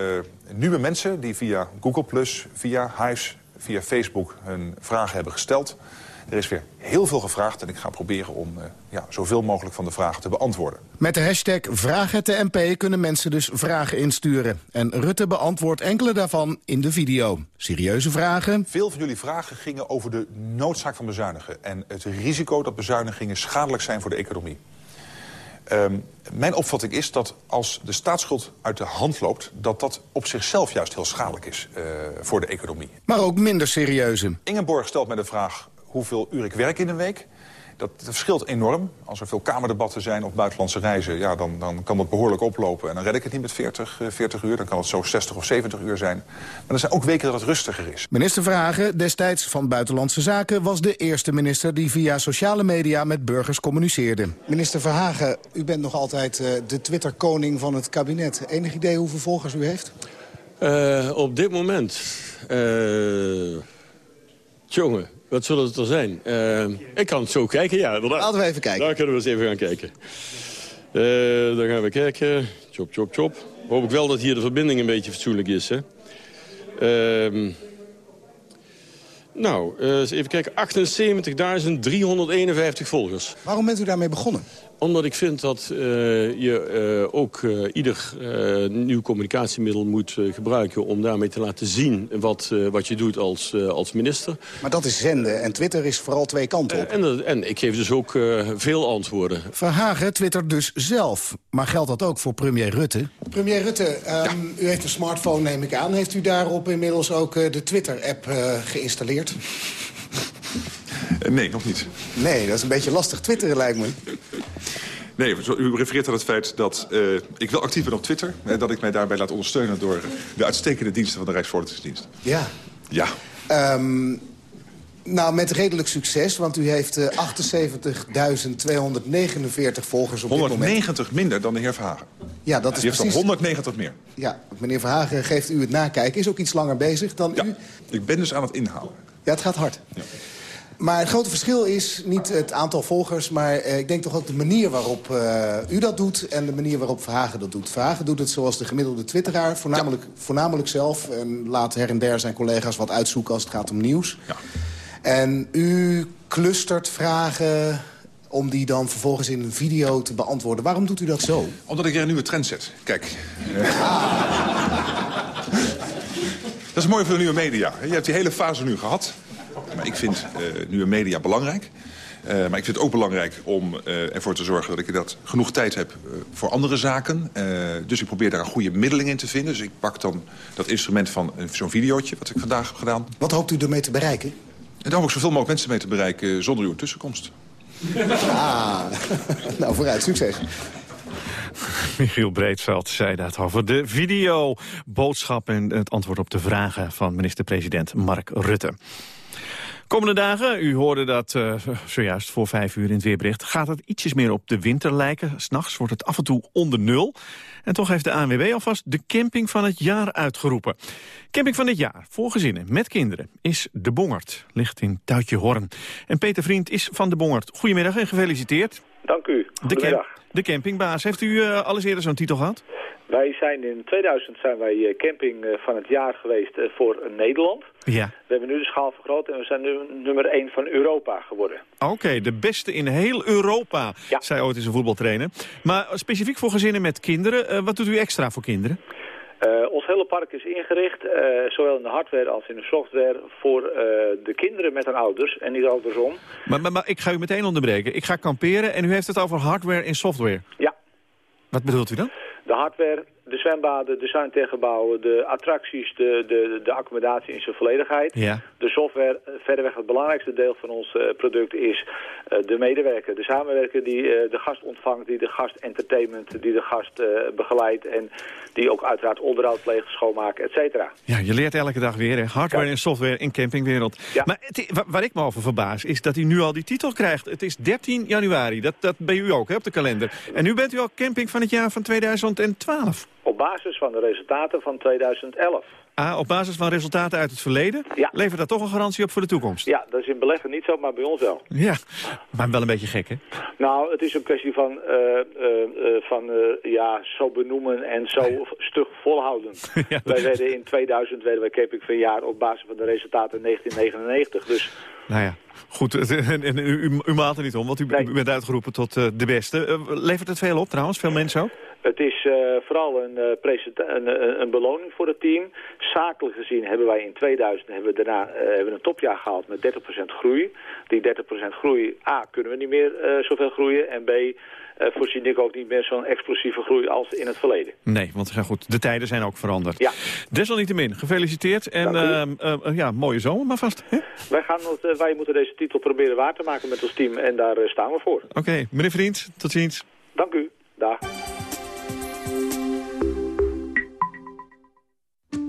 nieuwe mensen die via Google+, via Hives, via Facebook hun vragen hebben gesteld. Er is weer heel veel gevraagd en ik ga proberen om eh, ja, zoveel mogelijk van de vragen te beantwoorden. Met de hashtag Vraag het de MP kunnen mensen dus vragen insturen. En Rutte beantwoordt enkele daarvan in de video. Serieuze vragen, Veel van jullie vragen gingen over de noodzaak van bezuinigen... en het risico dat bezuinigingen schadelijk zijn voor de economie. Ehm, mijn opvatting is dat als de staatsschuld uit de hand loopt... dat dat op zichzelf juist heel schadelijk is eh, voor de economie. maar ook minder serieuze. Ingeborg stelt mij de vraag hoeveel uur ik werk in een week. Dat, dat verschilt enorm. Als er veel kamerdebatten zijn of buitenlandse reizen... Ja, dan, dan kan dat behoorlijk oplopen. En dan red ik het niet met 40, 40 uur. Dan kan het zo 60 of 70 uur zijn. Maar er zijn ook weken dat het rustiger is. Minister Verhagen, destijds van Buitenlandse Zaken... was de eerste minister die via sociale media met burgers communiceerde. Minister Verhagen, u bent nog altijd uh, de Twitter-koning van het kabinet. Enig idee hoeveel volgers u heeft? Uh, op dit moment... Uh, jongen, wat zullen het er zijn? Uh, ik kan het zo kijken, ja. Inderdaad. Laten we even kijken. Daar kunnen we eens even gaan kijken. Uh, dan gaan we kijken. Chop, chop, chop. Hoop ik wel dat hier de verbinding een beetje fatsoenlijk is, hè. Uh, nou, uh, even kijken. 78.351 volgers. Waarom bent u daarmee begonnen? Omdat ik vind dat uh, je uh, ook uh, ieder nieuw communicatiemiddel moet gebruiken... om daarmee te laten zien wat, wat je doet als, als minister. Maar dat is zenden en Twitter is vooral twee kanten op. En, en, ik geef dus ook veel antwoorden. Verhagen twittert dus zelf. Maar geldt dat ook voor premier Rutte? Premier Rutte, um, ja. u heeft een smartphone neem ik aan. Heeft u daarop inmiddels ook de Twitter-app geïnstalleerd? Nee, nog niet. Nee, dat is een beetje lastig twitteren lijkt me. Nee, u refereert aan het feit dat uh, ik wel actief ben op Twitter... en dat ik mij daarbij laat ondersteunen door de uitstekende diensten van de Rijksvoorlichtingsdienst. Ja. Ja. Um, nou, met redelijk succes, want u heeft uh, 78.249 volgers op 190 dit moment. minder dan de heer Verhagen. Ja, dat is Die precies... heeft er 190 meer. Ja, meneer Verhagen geeft u het nakijken. Is ook iets langer bezig dan ja, u. ik ben dus aan het inhalen. Ja, het gaat hard. Ja. Maar het grote verschil is niet het aantal volgers... maar uh, ik denk toch ook de manier waarop uh, u dat doet... en de manier waarop Verhagen dat doet. Verhagen doet het zoals de gemiddelde twitteraar, voornamelijk, ja. voornamelijk zelf... en laat her en der zijn collega's wat uitzoeken als het gaat om nieuws. Ja. En u clustert vragen om die dan vervolgens in een video te beantwoorden. Waarom doet u dat zo? Omdat ik er een nieuwe trend zet. Kijk. Dat is mooi voor de nieuwe media. Je hebt die hele fase nu gehad. Maar ik vind uh, nieuwe media belangrijk. Uh, maar ik vind het ook belangrijk om uh, ervoor te zorgen dat ik dat genoeg tijd heb uh, voor andere zaken. dus ik probeer daar een goede middeling in te vinden. Dus ik pak dan dat instrument van zo'n videootje wat ik vandaag heb gedaan. Wat hoopt u ermee te bereiken? En daar hoop ik zoveel mogelijk mensen mee te bereiken zonder uw tussenkomst. Ah, nou vooruit, succes. Michiel Breedveld zei dat over de videoboodschap... en het antwoord op de vragen van minister-president Mark Rutte. Komende dagen, u hoorde dat uh, zojuist voor vijf uur in het weerbericht... gaat het ietsjes meer op de winter lijken. S'nachts wordt het af en toe onder nul. En toch heeft de ANWB alvast de camping van het jaar uitgeroepen. Camping van dit jaar, voor gezinnen met kinderen, is De Bongert. Ligt in Tuitje Horn. En Peter Vriend is van De Bongert. Goedemiddag en gefeliciteerd. Dank u. De, de campingbaas. Heeft u uh, alles eerder zo'n titel gehad? Wij zijn in 2000 zijn wij camping van het jaar geweest voor Nederland. Ja. We hebben nu de schaal vergroot en we zijn nu nummer 1 van Europa geworden. Oké, okay, de beste in heel Europa, ja. zei ooit eens een voetbaltrainer. Maar specifiek voor gezinnen met kinderen, wat doet u extra voor kinderen? Uh, ons hele park is ingericht, uh, zowel in de hardware als in de software, voor uh, de kinderen met hun ouders en niet andersom. Maar, maar, maar ik ga u meteen onderbreken. Ik ga kamperen en u heeft het over hardware en software. Ja. Wat bedoelt u dan? De hardware, de zwembaden, de zuintegenbouwen, de attracties, de, de, de accommodatie in zijn volledigheid. Ja. De software, verreweg het belangrijkste deel van ons uh, product is uh, de medewerker, de samenwerker die de gast ontvangt, die de gast entertainment, die de gast begeleidt en die ook uiteraard onderhoud pleegt, schoonmaken, et cetera. Ja, je leert elke dag weer, hè? hardware ja. en software in campingwereld. Ja. Maar het, waar ik me over verbaas is dat u nu al die titel krijgt. Het is 13 januari, dat, dat ben u ook hè, op de kalender. En nu bent u al camping van het jaar van 2012. Op basis van de resultaten van 2011. Ah, op basis van resultaten uit het verleden? Ja. Levert dat toch een garantie op voor de toekomst? Ja, dat is in beleggen niet zo, maar bij ons wel. Ja, maar wel een beetje gek, hè? Nou, het is een kwestie van, uh, uh, uh, van ja, zo benoemen en zo stug volhouden. ja, wij werden in 2000 werden wij camping van jaar op basis van de resultaten in 1999. Dus... Nou ja, goed. En, u, u, u maalt er niet om, want u, nee. u bent uitgeroepen tot de beste. levert het veel op trouwens? Veel mensen ook? Het is uh, vooral een, uh, een, een, beloning voor het team. Zakelijk gezien hebben wij in 2000 hebben we daarna, uh, hebben een topjaar gehaald met 30% groei. Die 30% groei, A, kunnen we niet meer zoveel groeien. En B, voorzien ik ook niet meer zo'n explosieve groei als in het verleden. Nee, want ja, goed, de tijden zijn ook veranderd. Ja. Desalniettemin, gefeliciteerd en ja, mooie zomer maar vast. Hè? Wij, gaan, wij moeten deze titel proberen waar te maken met ons team en daar staan we voor. Oké, meneer Vriend, tot ziens. Dank u. Dag.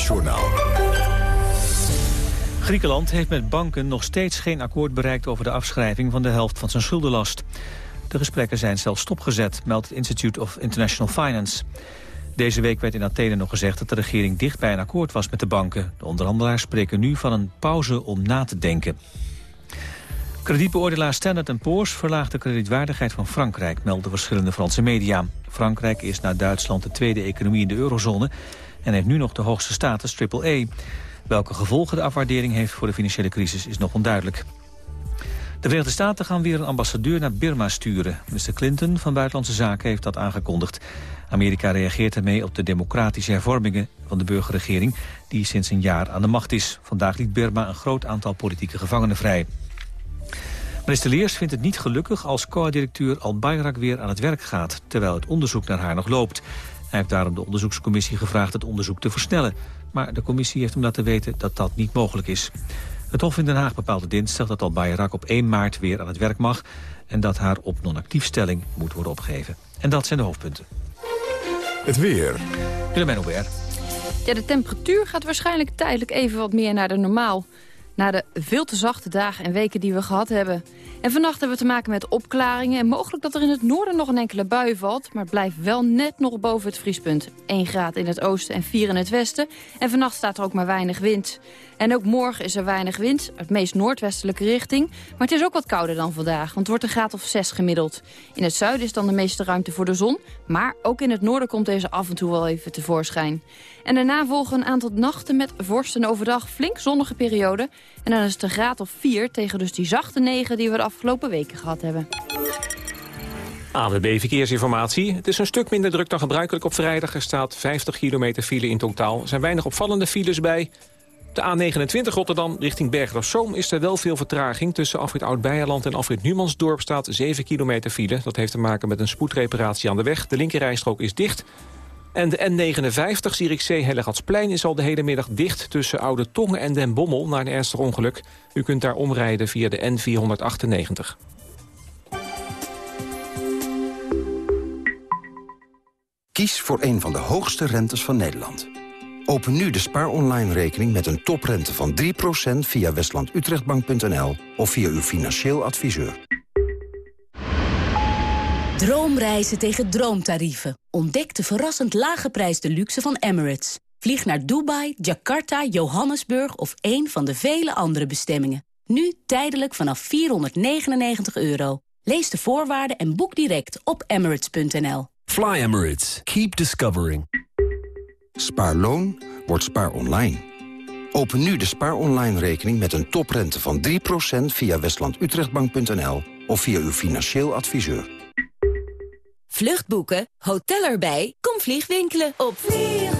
NOS-journaal. Griekenland heeft met banken nog steeds geen akkoord bereikt... over de afschrijving van de helft van zijn schuldenlast. De gesprekken zijn zelfs stopgezet, meldt het Institute of International Finance. Deze week werd in Athene nog gezegd dat de regering dicht bij een akkoord was met de banken. De onderhandelaars spreken nu van een pauze om na te denken. Kredietbeoordelaar Standard Poor's verlaagt de kredietwaardigheid van Frankrijk, melden verschillende Franse media. Frankrijk is na Duitsland de tweede economie in de eurozone en heeft nu nog de hoogste status AAA. Welke gevolgen de afwaardering heeft voor de financiële crisis is nog onduidelijk. De Verenigde Staten gaan weer een ambassadeur naar Birma sturen. Mr. Clinton van Buitenlandse Zaken heeft dat aangekondigd. Amerika reageert ermee op de democratische hervormingen van de burgerregering... die sinds een jaar aan de macht is. Vandaag liet Birma een groot aantal politieke gevangenen vrij. Minister Leers vindt het niet gelukkig als co-directeur Al-Bayrak weer aan het werk gaat... terwijl het onderzoek naar haar nog loopt. Hij heeft daarom de onderzoekscommissie gevraagd het onderzoek te versnellen. Maar de commissie heeft hem laten weten dat dat niet mogelijk is. Het Hof in Den Haag bepaalde dinsdag dat Al-Bayrak op 1 maart weer aan het werk mag... en dat haar op non-actiefstelling moet worden opgegeven. En dat zijn de hoofdpunten. Het weer. Willemijn Hubert. Ja, de temperatuur gaat waarschijnlijk tijdelijk even wat meer naar de normaal na de veel te zachte dagen en weken die we gehad hebben. En vannacht hebben we te maken met opklaringen... en mogelijk dat er in het noorden nog een enkele bui valt... maar het blijft wel net nog boven het vriespunt. 1 graad in het oosten en 4 in het westen. En vannacht staat er ook maar weinig wind. En ook morgen is er weinig wind, het meest noordwestelijke richting. Maar het is ook wat kouder dan vandaag, want het wordt een graad of 6 gemiddeld. In het zuiden is dan de meeste ruimte voor de zon. Maar ook in het noorden komt deze af en toe wel even tevoorschijn. En daarna volgen een aantal nachten met vorst en overdag flink zonnige perioden. En dan is het een graad of 4 tegen dus die zachte 9 die we de afgelopen weken gehad hebben. ANWB Verkeersinformatie. Het is een stuk minder druk dan gebruikelijk op vrijdag. Er staat 50 kilometer file in totaal. Er zijn weinig opvallende files bij. De A29 Rotterdam richting Bergen op Zoom is er wel veel vertraging. Tussen Afrit Oud-Beijerland en Afrit Numansdorp staat 7 kilometer file. Dat heeft te maken met een spoedreparatie aan de weg. De linkerrijstrook is dicht. En de N59 Zierikzee-Hellegatsplein is al de hele middag dicht... tussen Oude Tongen en Den Bommel na een ernstig ongeluk. U kunt daar omrijden via de N498. Kies voor een van de hoogste rentes van Nederland. Open nu de Spaar Online rekening met een toprente van 3% via westlandutrechtbank.nl of via uw financieel adviseur. Droomreizen tegen droomtarieven. Ontdek de verrassend lage prijs de luxe van Emirates. Vlieg naar Dubai, Jakarta, Johannesburg of een van de vele andere bestemmingen. Nu tijdelijk vanaf 499 euro. Lees de voorwaarden en boek direct op emirates.nl. Fly Emirates. Keep discovering. Spaarloon wordt spaar online. Open nu de spaar online rekening met een toprente van 3% via westlandutrechtbank.nl of via uw financieel adviseur. Vluchtboeken, hotel erbij, kom vliegwinkelen op vliegwinkel.nl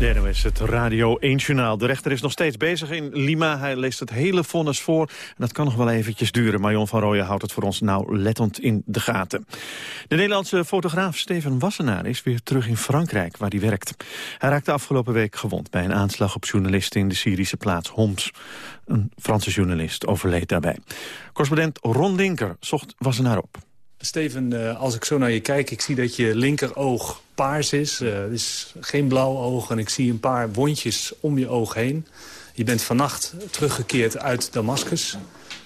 De NOS, het Radio 1-journaal. De rechter is nog steeds bezig in Lima. Hij leest het hele vonnis voor. En dat kan nog wel eventjes duren. Marion van Rooyen houdt het voor ons nauwlettend in de gaten. De Nederlandse fotograaf Steven Wassenaar is weer terug in Frankrijk, waar hij werkt. Hij raakte afgelopen week gewond bij een aanslag op journalisten in de Syrische plaats Homs. Een Franse journalist overleed daarbij. Correspondent Ron Linker zocht Wassenaar op. Steven, eh, als ik zo naar je kijk, ik zie dat je linkeroog paars is. Uh, het is geen blauw oog en ik zie een paar wondjes om je oog heen. Je bent vannacht teruggekeerd uit Damascus.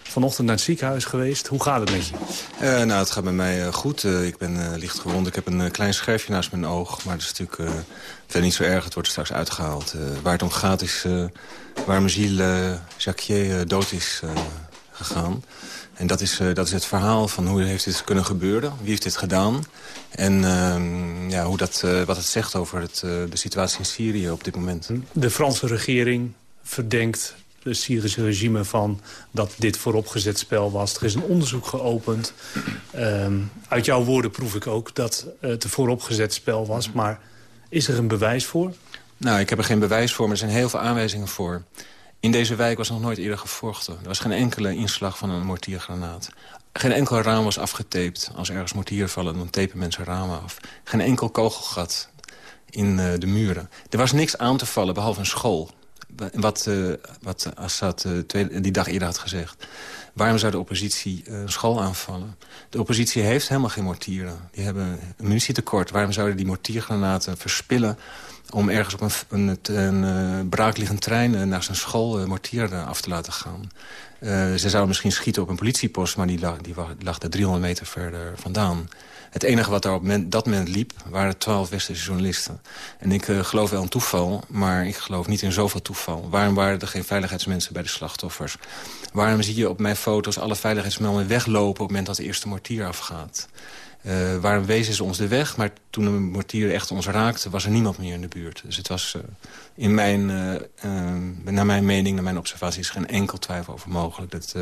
Vanochtend naar het ziekenhuis geweest. Hoe gaat het met je? Uh, nou, het gaat met mij goed. ik ben licht gewond. Ik heb een klein scherfje naast mijn oog. Maar dat is natuurlijk verder niet zo erg. Het wordt straks uitgehaald. waar het om gaat is waar Mezile Jacquier dood is gegaan. En dat is, uh, dat is het verhaal van hoe heeft dit kunnen gebeuren. Wie heeft dit gedaan? En uh, ja, hoe dat, uh, wat het zegt over het, uh, de situatie in Syrië op dit moment. De Franse regering verdenkt het Syrische regime van dat dit vooropgezet spel was. Er is een onderzoek geopend. Ehm, uit jouw woorden proef ik ook dat het een vooropgezet spel was. Maar is er een bewijs voor? Nou, ik heb er geen bewijs voor, maar er zijn heel veel aanwijzingen voor. In deze wijk was nog nooit eerder gevochten. Er was geen enkele inslag van een mortiergranaat. Geen enkel raam was afgetaped. Als ergens mortier vallen, dan tapen mensen ramen af. Geen enkel kogelgat in uh, de muren. Er was niks aan te vallen, behalve een school. Wat, uh, wat Assad uh, die dag eerder had gezegd. Waarom zou de oppositie een school aanvallen? De oppositie heeft helemaal geen mortieren. Die hebben een munitietekort. Waarom zouden die mortiergranaten verspillen om ergens op een, een, een uh, braakliggend trein uh, naar zijn school uh, mortier af te laten gaan. ze zouden misschien schieten op een politiepost, maar die lag, die lag daar 300 meter verder vandaan. Het enige wat daar op dat moment liep, waren twaalf westerse journalisten. En ik geloof wel in toeval, maar ik geloof niet in zoveel toeval. Waarom waren er geen veiligheidsmensen bij de slachtoffers? Waarom zie je op mijn foto's alle veiligheidsmannen weglopen... op het moment dat de eerste mortier afgaat? Uh, waarom wezen ze ons de weg? Maar toen een mortier echt ons raakte, was er niemand meer in de buurt. Dus het was uh, in mijn, uh, naar mijn mening, naar mijn observaties... geen enkel twijfel over mogelijk dat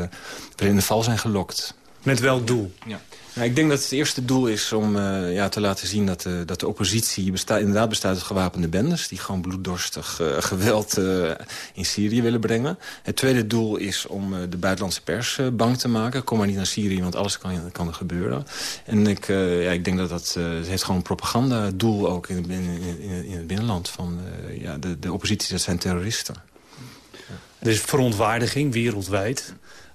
we in de val zijn gelokt. Met welk doel? Ja. Nou, ik denk dat het eerste doel is om uh, ja, te laten zien dat de, dat de oppositie bestaat, inderdaad bestaat uit gewapende bendes... die gewoon bloeddorstig uh, geweld uh, in Syrië willen brengen. Het tweede doel is om de buitenlandse pers bang te maken. Kom maar niet naar Syrië, want alles kan, kan er gebeuren. En ik, ja, ik denk dat dat heeft gewoon een propagandadoel ook in, in, in, in het binnenland. Van, ja, de, de oppositie, dat zijn terroristen. Er is verontwaardiging wereldwijd.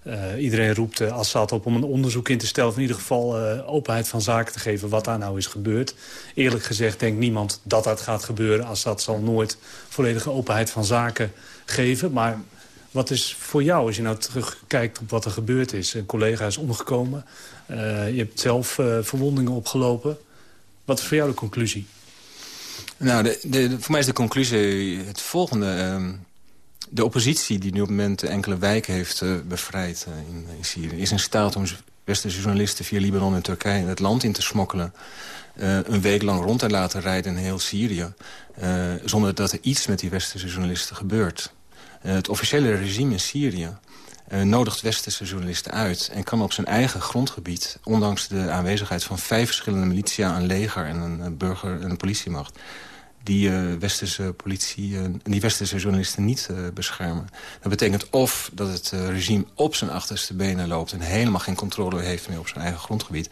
Uh, iedereen roept uh, Assad op om een onderzoek in te stellen... of in ieder geval uh, openheid van zaken te geven wat daar nou is gebeurd. Eerlijk gezegd denkt niemand dat dat gaat gebeuren. Assad zal nooit volledige openheid van zaken geven. Maar wat is voor jou, als je nou terugkijkt op wat er gebeurd is... een collega is omgekomen, je hebt zelf verwondingen opgelopen. Wat is voor jou de conclusie? Nou, de, de, voor mij is de conclusie het volgende... Ehm, de oppositie die nu op het moment enkele wijken heeft uh, bevrijd uh, in, Syrië... is in staat om westerse journalisten via Libanon en Turkije het land in te smokkelen. Uh, een week lang rond te laten rijden in heel Syrië. zonder dat er iets met die westerse journalisten gebeurt. het officiële regime in Syrië nodigt westerse journalisten uit... en kan op zijn eigen grondgebied, ondanks de aanwezigheid van vijf verschillende militia... een leger en een burger- en een politiemacht die uh, westerse politie, uh, die westerse journalisten niet uh, beschermen. Dat betekent of dat het regime op zijn achterste benen loopt... en helemaal geen controle heeft meer op zijn eigen grondgebied...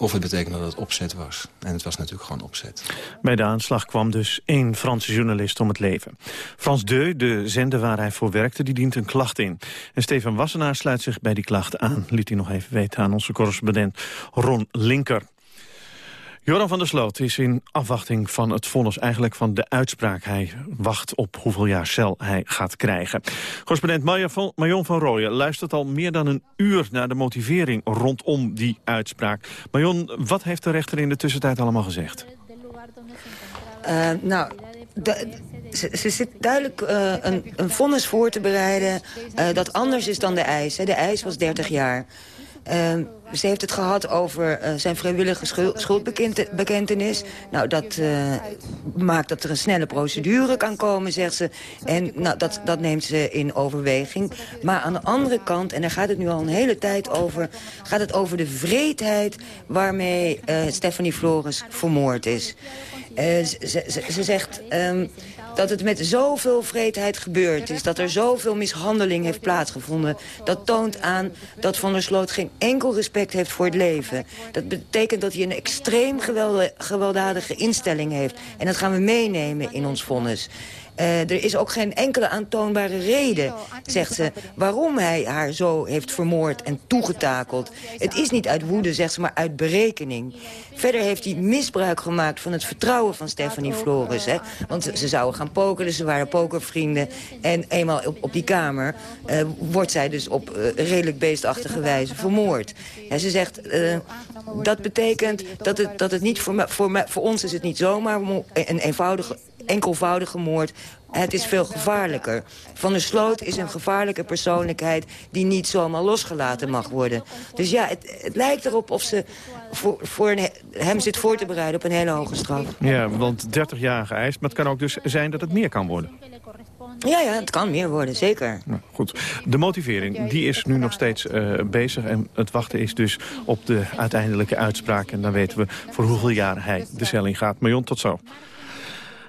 Of het betekent dat het opzet was. En het was natuurlijk gewoon opzet. Bij de aanslag kwam dus één Franse journalist om het leven. Frans Deu, de zender waar hij voor werkte, die dient een klacht in. En Stefan Wassenaar sluit zich bij die klacht aan. Liet hij nog even weten aan onze correspondent Ron Linker. Joran van der Sloot is in afwachting van het vonnis, eigenlijk van de uitspraak. Hij wacht op hoeveel jaar cel hij gaat krijgen. Correspondent Marion van Rooyen luistert al meer dan een uur naar de motivering rondom die uitspraak. Marion, wat heeft de rechter in de tussentijd allemaal gezegd? Uh, nou, ze, ze zit duidelijk uh, een, vonnis voor te bereiden uh, dat anders is dan de eis. De eis was 30 jaar. Uh, ze heeft het gehad over uh, zijn vrijwillige schuldbekentenis. Nou, dat uh, maakt dat er een snelle procedure kan komen, zegt ze. En nou, dat, dat neemt ze in overweging. Maar aan de andere kant, en daar gaat het nu al een hele tijd over... gaat het over de vreedheid waarmee uh, Stephanie Flores vermoord is. Ze, ze, ze, zegt... Um, dat het met zoveel vreedheid gebeurd is. Dat er zoveel mishandeling heeft plaatsgevonden. Dat toont aan dat Van der Sloot geen enkel respect heeft voor het leven. Dat betekent dat hij een extreem gewelddadige instelling heeft. En dat gaan we meenemen in ons vonnis. Uh, er is ook geen enkele aantoonbare reden, zegt ze... waarom hij haar zo heeft vermoord en toegetakeld. Het is niet uit woede, zegt ze, maar uit berekening. Verder heeft hij misbruik gemaakt van het vertrouwen van Stephanie Flores. Hè? Want ze zouden gaan pokeren, ze waren pokervrienden. En eenmaal op, op die kamer uh, wordt zij dus op uh, redelijk beestachtige wijze vermoord. Ze zegt, dat betekent dat het, dat het niet voor, voor, voor ons is het niet zomaar een eenvoudige enkelvoudige moord. Het is veel gevaarlijker. Van der Sloot is een gevaarlijke persoonlijkheid... die niet zomaar losgelaten mag worden. Dus ja, het, het lijkt erop of ze voor, voor een, hem zit voor te bereiden op een hele hoge straf. Ja, want 30 jaar geëist. Maar het kan ook dus zijn dat het meer kan worden. Ja, ja, het kan meer worden, zeker. Nou, goed. De motivering, die is nu nog steeds uh, bezig. En het wachten is dus op de uiteindelijke uitspraak. En dan weten we voor hoeveel jaar hij de cel in gaat. Marion, tot zo.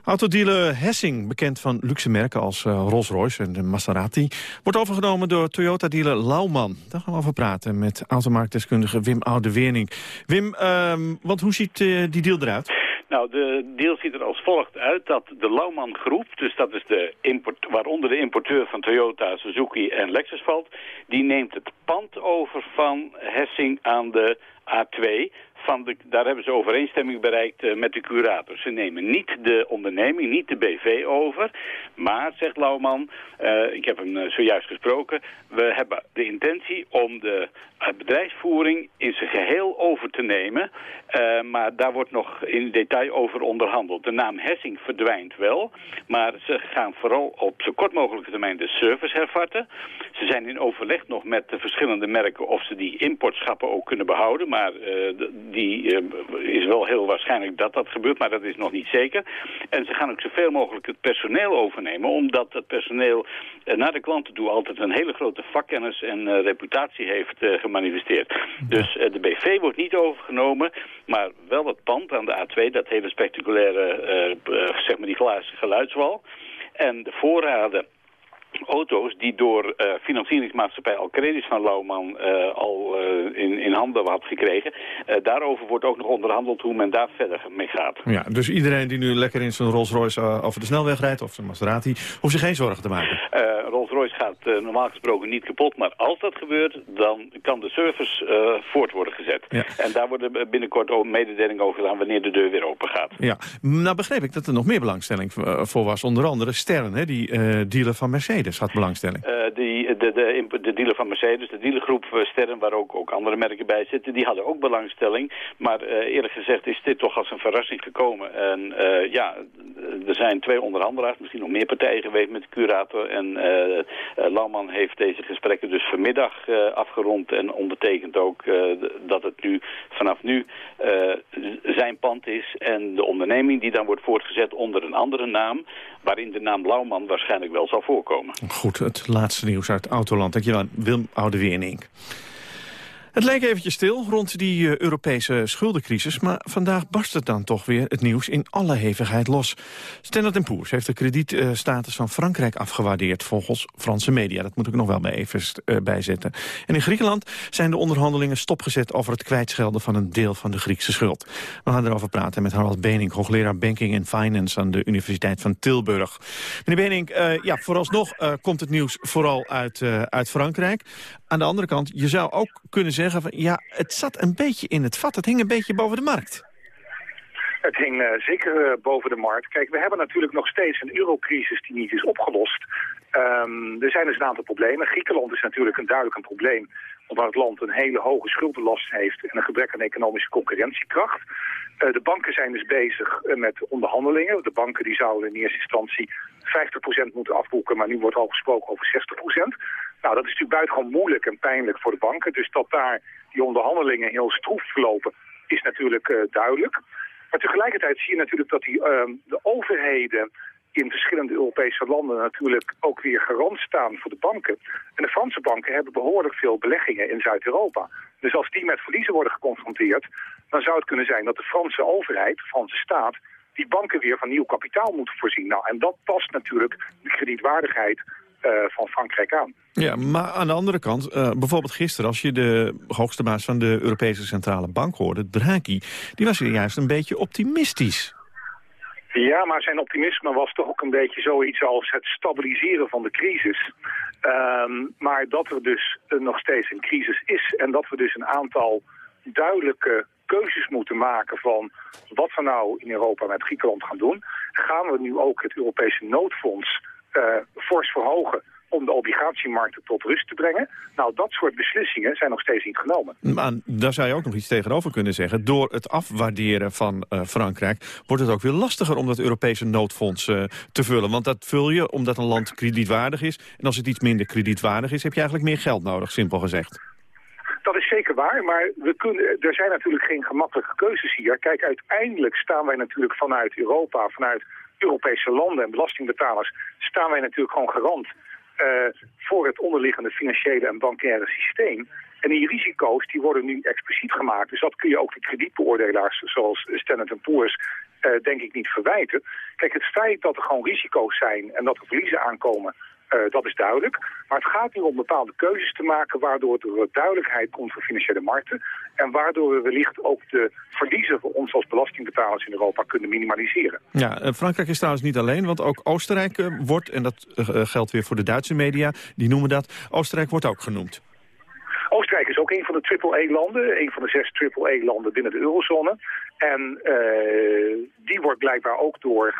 Autodealer Hessing, bekend van luxe merken als uh, Rolls-Royce en Maserati... wordt overgenomen door Toyota-dealer Lauman. Daar gaan we over praten met automarktdeskundige Wim Oude-Wernink. Wim, uh, want hoe ziet uh, die deal eruit? Nou, de deal ziet er als volgt uit dat de Lauman Groep, dus dat is de import, waaronder de importeur van Toyota, Suzuki en Lexus valt, die neemt het pand over van Hessing aan de A2 van daar hebben ze overeenstemming bereikt uh, met de curator. Ze nemen niet de onderneming, niet de BV over. Maar, zegt Lauwman, uh, ik heb hem uh, zojuist gesproken... we hebben de intentie om de bedrijfsvoering in zijn geheel over te nemen. maar daar wordt nog in detail over onderhandeld. De naam Hessing verdwijnt wel. Maar ze gaan vooral op zo kort mogelijke termijn de service hervatten. Ze zijn in overleg nog met de verschillende merken... of ze die importschappen ook kunnen behouden. Maar die uh, is wel heel waarschijnlijk dat dat gebeurt, maar dat is nog niet zeker. En ze gaan ook zoveel mogelijk het personeel overnemen, omdat het personeel uh, naar de klanten toe altijd een hele grote vakkennis en uh, reputatie heeft gemanifesteerd. Dus de BV wordt niet overgenomen, maar wel het pand aan de A2, dat hele spectaculaire, zeg maar die glazen geluidswal. En de voorraden auto's die door uh, financieringsmaatschappij Alcredis van Lauwman uh, al uh, in, in handen had gekregen. daarover wordt ook nog onderhandeld hoe men daar verder mee gaat. Ja, dus iedereen die nu lekker in zijn Rolls Royce over de snelweg rijdt of zijn Maserati, hoeft zich geen zorgen te maken. Rolls Royce gaat normaal gesproken niet kapot, maar als dat gebeurt, dan kan de service voort worden gezet. Ja. En daar worden binnenkort ook mededelingen over gedaan wanneer de deur weer open gaat. Ja, nou begreep ik dat er nog meer belangstelling voor was. Onder andere Stern, hè, die dealer van Mercedes. Mercedes had belangstelling? Uh, die, de, de, de, dealer van Mercedes, de dealergroep uh, Sterren, waar ook, ook andere merken bij zitten, die hadden ook belangstelling. Maar uh, eerlijk gezegd is dit toch als een verrassing gekomen. En ja, er zijn twee onderhandelaars, misschien nog meer partijen geweest met de curator. En Lauwman heeft deze gesprekken dus vanmiddag afgerond en ondertekend ook dat het nu vanaf nu zijn pand is. En de onderneming die dan wordt voortgezet onder een andere naam, waarin de naam Lauwman waarschijnlijk wel zal voorkomen. Goed, het laatste nieuws uit Autoland. Dankjewel, Wilm Oudewernink. Het leek eventjes stil rond die uh, Europese schuldencrisis... maar vandaag barst het dan toch weer het nieuws in alle hevigheid los. Standard Poor's heeft de kredietstatus van Frankrijk afgewaardeerd... volgens Franse media. Dat moet ik nog wel bij even uh, bijzetten. En in Griekenland zijn de onderhandelingen stopgezet... over het kwijtschelden van een deel van de Griekse schuld. We gaan erover praten met Harald Benink... hoogleraar Banking and Finance aan de Universiteit van Tilburg. Meneer Benink, uh, ja, vooralsnog komt het nieuws vooral uit, uit Frankrijk. Aan de andere kant, je zou ook kunnen zeggen... van ja, het zat een beetje in het vat. Het hing een beetje boven de markt. Het hing uh, zeker uh, boven de markt. Kijk, we hebben natuurlijk nog steeds een eurocrisis die niet is opgelost. Um, er zijn dus een aantal problemen. Griekenland is natuurlijk een duidelijk een probleem waar het land een hele hoge schuldenlast heeft en een gebrek aan economische concurrentiekracht. de banken zijn dus bezig met onderhandelingen. De banken die zouden in eerste instantie 50% moeten afboeken, maar nu wordt al gesproken over 60%. Nou, dat is natuurlijk buitengewoon moeilijk en pijnlijk voor de banken. Dus dat daar die onderhandelingen heel stroef verlopen, is natuurlijk uh, duidelijk. Maar tegelijkertijd zie je natuurlijk dat die, uh, de overheden in verschillende Europese landen natuurlijk ook weer garant staan voor de banken. En de Franse banken hebben behoorlijk veel beleggingen in Zuid-Europa. Dus als die met verliezen worden geconfronteerd, dan zou het kunnen zijn dat de Franse overheid, de Franse staat, die banken weer van nieuw kapitaal moet voorzien. Nou, en dat past natuurlijk de kredietwaardigheid van Frankrijk aan. Ja, maar aan de andere kant, uh, bijvoorbeeld gisteren... als je de hoogste baas van de Europese Centrale Bank hoorde, Draghi... die was juist een beetje optimistisch. Ja, maar zijn optimisme was toch ook een beetje zoiets als het stabiliseren van de crisis. Um, maar dat er dus nog steeds een crisis is en dat we dus een aantal duidelijke keuzes moeten maken van wat we nou in Europa met Griekenland gaan doen. Gaan we nu ook het Europese noodfonds fors verhogen om de obligatiemarkten tot rust te brengen. Nou, dat soort beslissingen zijn nog steeds niet genomen. Maar daar zou je ook nog iets tegenover kunnen zeggen. Door het afwaarderen van uh, Frankrijk wordt het ook weer lastiger om dat Europese noodfonds uh, te vullen. Want dat vul je omdat een land kredietwaardig is. En als het iets minder kredietwaardig is, heb je eigenlijk meer geld nodig, simpel gezegd. Dat is zeker waar, maar we kunnen, er zijn natuurlijk geen gemakkelijke keuzes hier. Kijk, uiteindelijk staan wij natuurlijk vanuit Europa, vanuit Europese landen en belastingbetalers, staan wij natuurlijk gewoon garant uh, voor het onderliggende financiële en bankaire systeem. En die risico's die worden nu expliciet gemaakt. Dus dat kun je ook de kredietbeoordelaars zoals Standard Poor's uh, denk ik niet verwijten. Kijk, het feit dat er gewoon risico's zijn en dat er verliezen aankomen... Uh, dat is duidelijk. Maar het gaat nu om bepaalde keuzes te maken... waardoor er duidelijkheid komt voor financiële markten... en waardoor we wellicht ook de verliezen voor ons als belastingbetalers in Europa kunnen minimaliseren. Ja, uh, Frankrijk is trouwens niet alleen, want ook Oostenrijk uh, wordt... en dat geldt weer voor de Duitse media, die noemen dat... Oostenrijk wordt ook genoemd. Oostenrijk is ook een van de triple-E-landen, een van de zes triple-E-landen binnen de eurozone. En die wordt blijkbaar ook door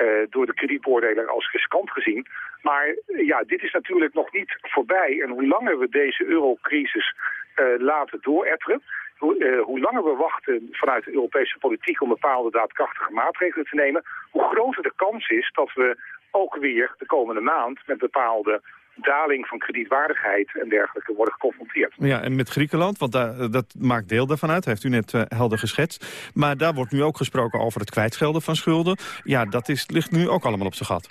uh, door de kredietbeoordeler als riskant gezien. Maar ja, dit is natuurlijk nog niet voorbij. En hoe langer we deze eurocrisis uh, laten dooretteren... Hoe, hoe, langer we wachten vanuit de Europese politiek om bepaalde daadkrachtige maatregelen te nemen... hoe groter de kans is dat we ook weer de komende maand met bepaalde daling van kredietwaardigheid en dergelijke worden geconfronteerd. Ja, en met Griekenland, want daar, dat maakt deel daarvan uit, heeft u net helder geschetst. Maar daar wordt nu ook gesproken over het kwijtschelden van schulden. Ja, dat ligt nu ook allemaal op zijn gat.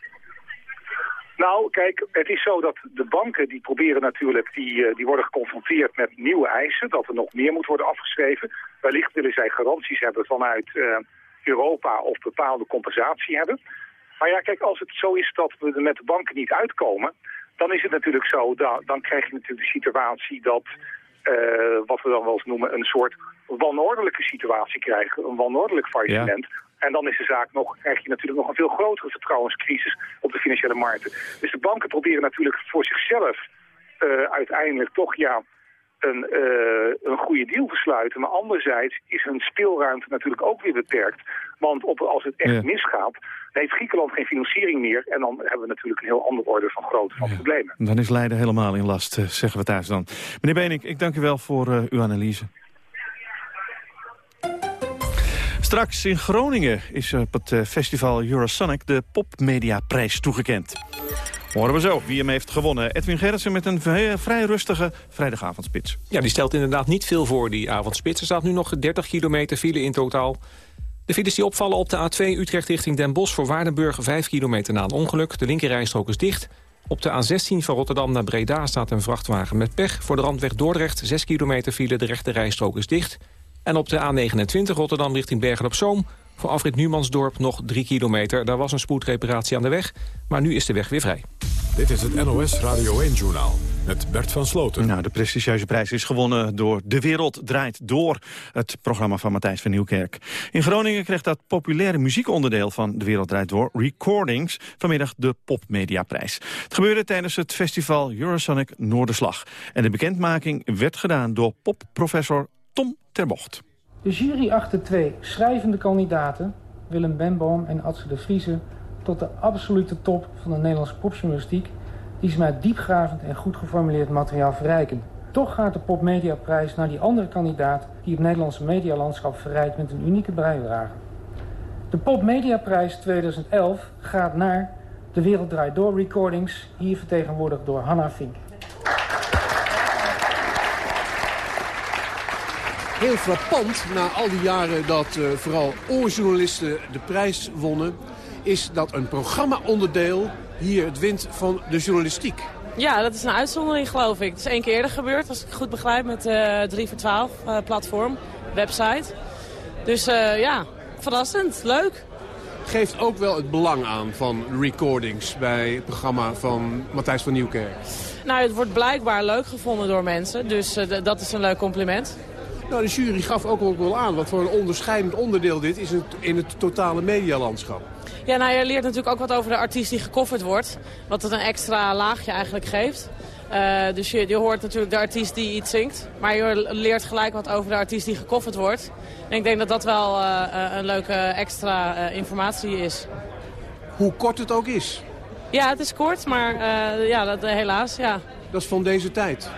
Nou, kijk, het is zo dat de banken die proberen natuurlijk, die, uh, die worden geconfronteerd met nieuwe eisen, dat er nog meer moet worden afgeschreven. Wellicht willen zij garanties hebben vanuit uh, Europa of bepaalde compensatie hebben. Maar ja, kijk, als het zo is dat we er met de banken niet uitkomen, dan is het natuurlijk zo, dan, krijg je natuurlijk de situatie dat, uh, wat we dan wel eens noemen, een soort wanordelijke situatie krijgen, een wanordelijk faillissement. En dan is de zaak nog, krijg je natuurlijk nog een veel grotere vertrouwenscrisis op de financiële markten. Dus de banken proberen natuurlijk voor zichzelf uh, uiteindelijk toch ja, een, uh, een goede deal te sluiten. Maar anderzijds is hun speelruimte natuurlijk ook weer beperkt. Want op, als het echt ja. misgaat, heeft Griekenland geen financiering meer. En dan hebben we natuurlijk een heel andere orde van grootte van ja. problemen. Dan is Leiden helemaal in last, uh, zeggen we thuis dan. Meneer Benink, ik dank u wel voor uh, uw analyse. Straks in Groningen is op het festival Eurosonic de Popmediaprijs toegekend. Horen we zo wie hem heeft gewonnen. Edwin Gerritsen met een vrij rustige vrijdagavondspits. Ja, die stelt inderdaad niet veel voor, die avondspits. Er staat nu nog 30 kilometer file in totaal. De files die opvallen op de A2 Utrecht richting Den Bosch... voor Waardenburg 5 kilometer na een ongeluk. De linkerrijstrook is dicht. Op de A16 van Rotterdam naar Breda staat een vrachtwagen met pech. Voor de randweg Dordrecht 6 kilometer file, de rechte rijstrook is dicht. En op de A29 Rotterdam richting Bergen-op-Zoom... voor afrit Numansdorp nog 3 kilometer. Daar was een spoedreparatie aan de weg, maar nu is de weg weer vrij. Dit is het NOS Radio 1-journaal met Bert van Sloten. Nou, de prestigieuze prijs is gewonnen door De Wereld Draait Door... het programma van Matthijs van Nieuwkerk. In Groningen kreeg dat populaire muziekonderdeel van De Wereld Draait Door... Recordings, vanmiddag de Popmediaprijs. Het gebeurde tijdens het festival Eurosonic Noorderslag. En de bekendmaking werd gedaan door popprofessor Tom Terbocht. De jury achter twee schrijvende kandidaten... Willem Benboom en Adse de Vriese tot de absolute top van de Nederlandse popjournalistiek... die ze met diepgravend en goed geformuleerd materiaal verrijken. toch gaat de Popmediaprijs naar die andere kandidaat... die het Nederlandse medialandschap verrijkt met een unieke bijdrage. De Popmediaprijs 2011 gaat naar De Wereld Draait Door Recordings... hier vertegenwoordigd door Hanna Vink. Heel frappant, na al die jaren dat uh, vooral oorjournalisten de prijs wonnen... is dat een programma-onderdeel hier het wint van de journalistiek. Ja, dat is een uitzondering geloof ik. Het is één keer eerder gebeurd, als ik het goed begrijp, met uh, 3 voor 12 uh, platform, website. Dus ja, verrassend, leuk. Geeft ook wel het belang aan van recordings bij het programma van Matthijs van Nieuwkerk. Nou, het wordt blijkbaar leuk gevonden door mensen, dus dat is een leuk compliment. Nou, de jury gaf ook wel aan wat voor een onderscheidend onderdeel dit is in het totale medialandschap. Ja, nou, je leert natuurlijk ook wat over de artiest die gecoverd wordt. Wat het een extra laagje eigenlijk geeft. Uh, dus je, je hoort natuurlijk de artiest die iets zingt. Maar je leert gelijk wat over de artiest die gecoverd wordt. En ik denk dat dat wel uh, een leuke extra uh, informatie is. Hoe kort het ook is. Ja, het is kort, maar ja, dat, helaas, ja. Dat is van deze tijd.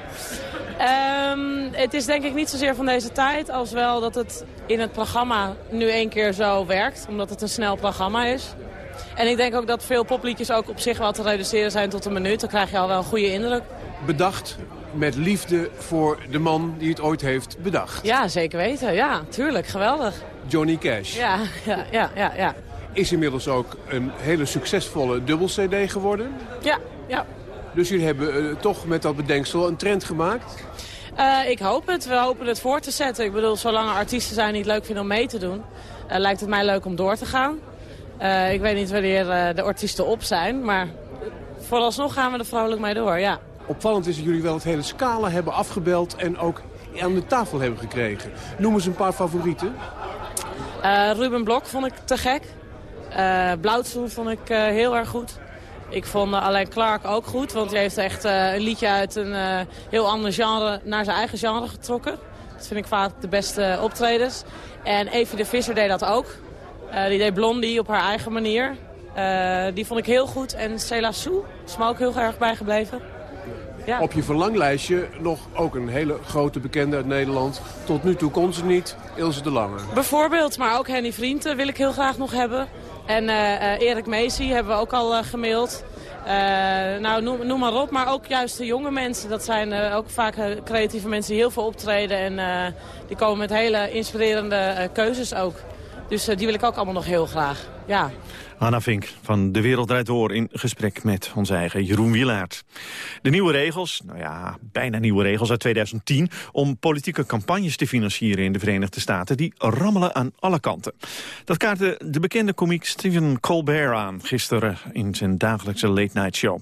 Um, het is denk ik niet zozeer van deze tijd... als wel dat het in het programma nu één keer zo werkt. Omdat het een snel programma is. En ik denk ook dat veel popliedjes ook op zich wel te reduceren zijn tot een minuut. Dan krijg je al wel een goede indruk. Bedacht met liefde voor de man die het ooit heeft bedacht. Ja, zeker weten. Ja, tuurlijk. Geweldig. Johnny Cash. Ja, ja, ja, ja. ja. Is inmiddels ook een hele succesvolle dubbel-cd geworden. Ja, ja. Dus jullie hebben uh, toch met dat bedenksel een trend gemaakt? Uh, ik hoop het. We hopen het voor te zetten. Ik bedoel, zolang artiesten zijn die het leuk vinden om mee te doen... Uh, lijkt het mij leuk om door te gaan. Uh, ik weet niet wanneer de artiesten op zijn, maar vooralsnog gaan we er vrolijk mee door, ja. Opvallend is dat jullie wel het hele scala hebben afgebeld en ook aan de tafel hebben gekregen. Noem eens een paar favorieten. Ruben Blok vond ik te gek. Blauwtsoel vond ik heel erg goed. Ik vond uh, Alain Clark ook goed, want hij heeft echt uh, een liedje uit een uh, heel ander genre naar zijn eigen genre getrokken. Dat vind ik vaak de beste optredens. En Evie de Visser deed dat ook. die deed Blondie op haar eigen manier. die vond ik heel goed. En Cela Sou is me ook heel erg bijgebleven. Ja. Op je verlanglijstje nog ook een hele grote bekende uit Nederland. Tot nu toe kon ze niet, Ilse de Lange. Bijvoorbeeld, maar ook Henny Vrienden wil ik heel graag nog hebben. En uh, Erik Meesie hebben we ook al uh, gemaild. Nou, noem, noem, maar op. Maar ook juist de jonge mensen. Dat zijn ook vaak creatieve mensen die heel veel optreden. En die komen met hele inspirerende keuzes ook. Dus die wil ik ook allemaal nog heel graag. Ja. Anna Vink van De Wereld Draait Door in gesprek met onze eigen Jeroen Wielaert. De nieuwe regels, nou ja, bijna nieuwe regels uit 2010... om politieke campagnes te financieren in de Verenigde Staten... die rammelen aan alle kanten. Dat kaartte de bekende komiek Stephen Colbert aan... gisteren in zijn dagelijkse late-night show.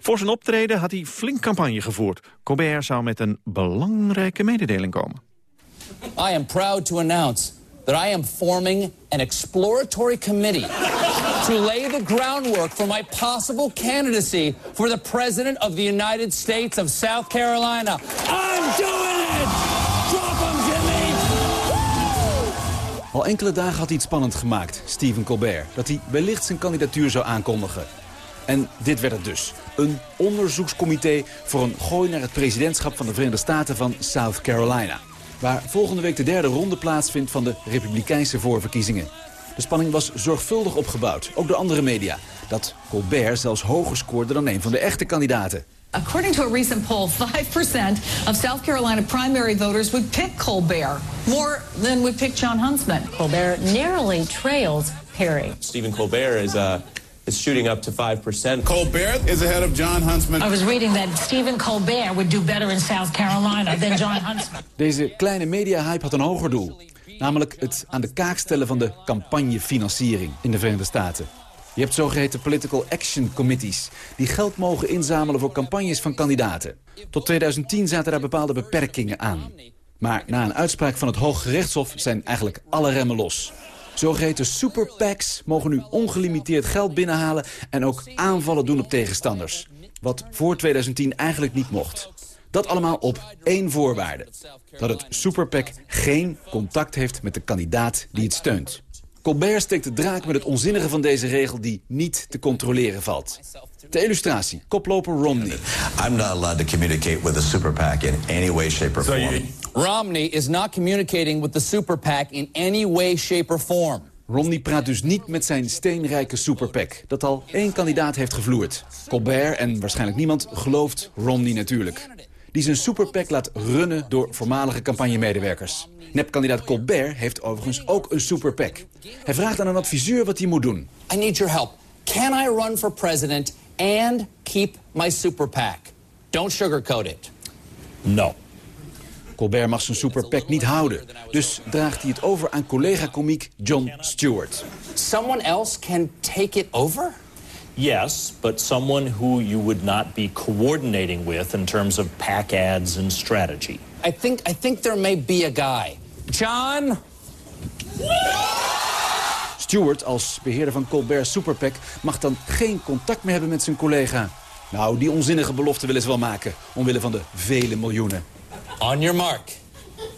Voor zijn optreden had hij flink campagne gevoerd. Colbert zou met een belangrijke mededeling komen. I am proud to announce that I am forming an exploratory committee to lay the groundwork for my possible candidacy for the President of the United States of South Carolina. I'm doing it! Drop him, Jimmy! Al enkele dagen had hij het spannend gemaakt, Stephen Colbert... dat hij wellicht zijn kandidatuur zou aankondigen. En dit werd het dus. Een onderzoekscomité voor een gooi naar het presidentschap van de Verenigde Staten van South Carolina waar volgende week de derde ronde plaatsvindt van de republikeinse voorverkiezingen. De spanning was zorgvuldig opgebouwd, ook door andere media. Dat Colbert zelfs hoger scoorde dan een van de echte kandidaten. According to a recent poll, 5% of South Carolina primary voters would pick Colbert, more than would pick John Huntsman. Colbert narrowly trails Perry. Stephen Colbert is a is shooting up to 5%. Colbert is ahead of John Huntsman. I was reading that Stephen Colbert would do better in South Carolina than John Huntsman. Deze kleine media-hype had een hoger doel. Namelijk het aan de kaak stellen van de campagnefinanciering in de Verenigde Staten. Je hebt zogeheten political action committees... die geld mogen inzamelen voor campagnes van kandidaten. Tot 2010 zaten daar bepaalde beperkingen aan. Maar na een uitspraak van het Hoge Rechtshof zijn eigenlijk alle remmen los. Zogeheten super PACs mogen nu ongelimiteerd geld binnenhalen... en ook aanvallen doen op tegenstanders. Wat voor 2010 eigenlijk niet mocht. Dat allemaal op één voorwaarde. Dat het superpack geen contact heeft met de kandidaat die het steunt. Colbert steekt de draak met het onzinnige van deze regel die niet te controleren valt. Ter illustratie, koploper Romney. I'm not allowed to communicate with a super PAC in any way, shape or form. Romney is not communicating with the super PAC in any way, shape or form. Romney praat dus niet met zijn steenrijke superpack... dat al één kandidaat heeft gevloerd. Colbert en waarschijnlijk niemand gelooft Romney natuurlijk. Die zijn superpack laat runnen door voormalige campagnemedewerkers. Nepkandidaat Colbert heeft overigens ook een superpack. Hij vraagt aan een adviseur wat hij moet doen. I need your help. Can I run for president and keep my super PAC? Don't sugarcoat it. No. Colbert mag zijn superpack niet houden. Dus draagt hij het over aan collega-komiek John Stewart. Someone else can take it over? Yes, but someone who you would not be coordinating with in terms of PAC ads and strategy. I think, I think there may be a guy. John? Stewart, als beheerder van Colbert's superpack... mag dan geen contact meer hebben met zijn collega. Nou, die onzinnige belofte willen ze wel maken... omwille van de vele miljoenen. On your mark.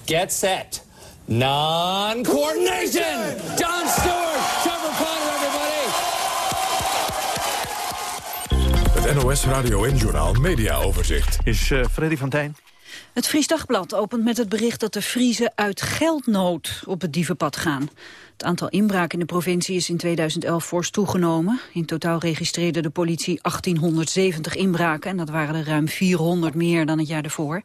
Get set. Non-coordination! John Stewart, Trevor Potter, everybody! Het NOS Radio en Journal Media Overzicht. Is uh, Freddy van Tijn. Het Fries Dagblad opent met het bericht dat de Friese uit geldnood op het dievenpad gaan. Het aantal inbraken in de provincie is in 2011 fors toegenomen. In totaal registreerde de politie 1870 inbraken... en dat waren er ruim 400 meer dan het jaar ervoor.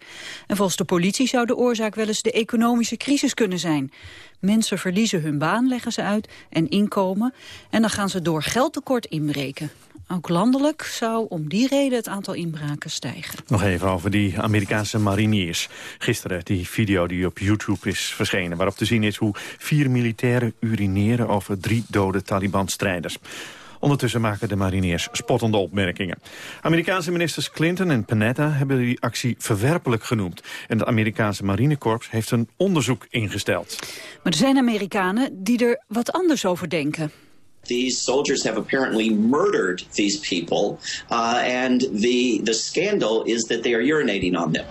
En volgens de politie zou de oorzaak wel eens de economische crisis kunnen zijn. Mensen verliezen hun baan, leggen ze uit, en inkomen... en dan gaan ze door geldtekort inbreken. Ook landelijk zou om die reden het aantal inbraken stijgen. Nog even over die Amerikaanse mariniers. Gisteren die video die op YouTube is verschenen... waarop te zien is hoe vier militairen urineren over drie dode Taliban-strijders. Ondertussen maken de mariniers spottende opmerkingen. Amerikaanse ministers Clinton en Panetta hebben die actie verwerpelijk genoemd. En het Amerikaanse marinekorps heeft een onderzoek ingesteld. Maar er zijn Amerikanen die er wat anders over denken. These soldiers have apparently murdered these people, uh, and the the scandal is that they are urinating on them.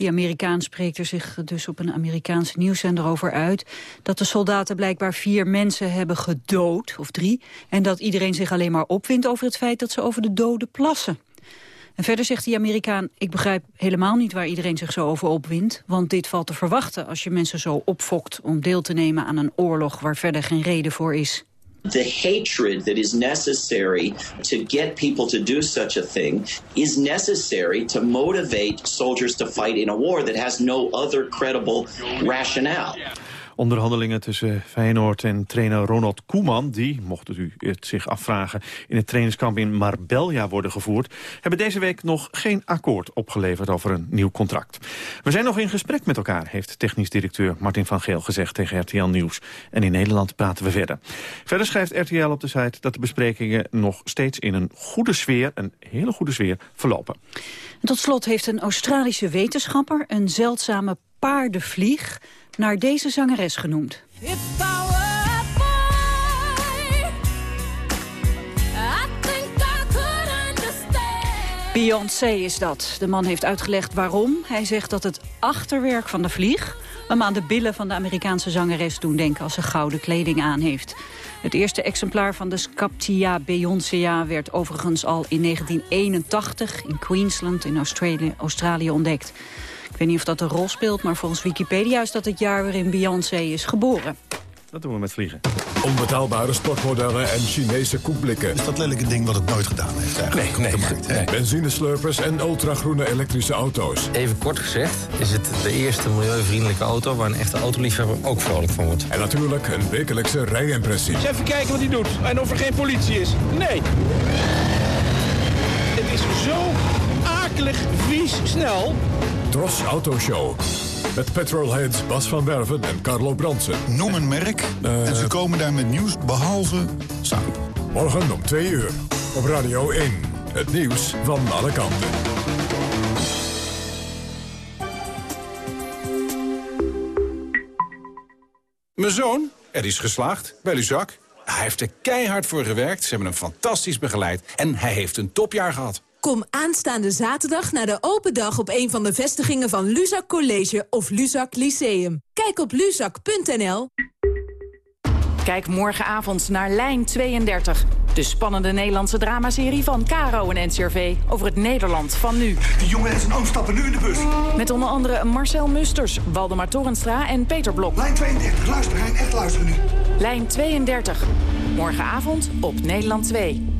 Die Amerikaan spreekt er zich dus op een Amerikaanse nieuwszender over uit... dat de soldaten blijkbaar vier mensen hebben gedood, of drie... en dat iedereen zich alleen maar opwindt over het feit dat ze over de doden plassen. En verder zegt die Amerikaan, ik begrijp helemaal niet waar iedereen zich zo over opwindt... want dit valt te verwachten als je mensen zo opfokt om deel te nemen aan een oorlog waar verder geen reden voor is. The hatred that is necessary to get people to do such a thing is necessary to motivate soldiers to fight in a war that has no other credible rationale. Onderhandelingen tussen Feyenoord en trainer Ronald Koeman... die, mocht u het zich afvragen, in het trainingskamp in Marbella worden gevoerd... hebben deze week nog geen akkoord opgeleverd over een nieuw contract. We zijn nog in gesprek met elkaar, heeft technisch directeur Martin van Geel gezegd tegen RTL Nieuws. En in Nederland praten we verder. Verder schrijft RTL op de site dat de besprekingen nog steeds in een goede sfeer... een hele goede sfeer, verlopen. En tot slot heeft een Australische wetenschapper een zeldzame paardenvlieg naar deze zangeres genoemd. Beyoncé is dat. De man heeft uitgelegd waarom. Hij zegt dat het achterwerk van de vlieg... hem aan de billen van de Amerikaanse zangeres doen denken... als ze gouden kleding aan heeft. Het eerste exemplaar van de Scaptia Beyoncéa werd overigens al in 1981 in Queensland in Australië, Australië ontdekt. Ik weet niet of dat een rol speelt, maar volgens Wikipedia is dat het jaar waarin Beyoncé is geboren. Dat doen we met vliegen. Onbetaalbare sportmodellen en Chinese koekblikken. Is dat lelijk een ding wat het nooit gedaan heeft eigenlijk? Nee, nee, nee. Benzineslurpers en ultragroene elektrische auto's. Even kort gezegd is het de eerste milieuvriendelijke auto... waar een echte autoliefhebber ook vrolijk van wordt. En natuurlijk een wekelijkse rijimpressie. Eens even kijken wat hij doet en of er geen politie is. Nee. Het is zo akelig, vies, snel. Tros Autoshow. Met petrolheads Bas van Werven en Carlo Bransen. Noem een merk uh, en ze komen daar met nieuws behalve samen. Morgen om 2 uur op Radio 1. Het nieuws van alle kanten. Mijn zoon, er is geslaagd bij Luzak. Hij heeft er keihard voor gewerkt, ze hebben hem fantastisch begeleid... en hij heeft een topjaar gehad. Kom aanstaande zaterdag naar de open dag op een van de vestigingen van Luzak College of Luzak Lyceum. Kijk op luzak.nl. Kijk morgenavond naar Lijn 32. De spannende Nederlandse dramaserie van Caro en NCRV over het Nederland van nu. Die jongen en zijn oom stappen nu in de bus. Met onder andere Marcel Musters, Waldemar Torenstra en Peter Blok. Lijn 32, luister Rijn, echt luisteren nu. Lijn 32. Morgenavond op Nederland 2.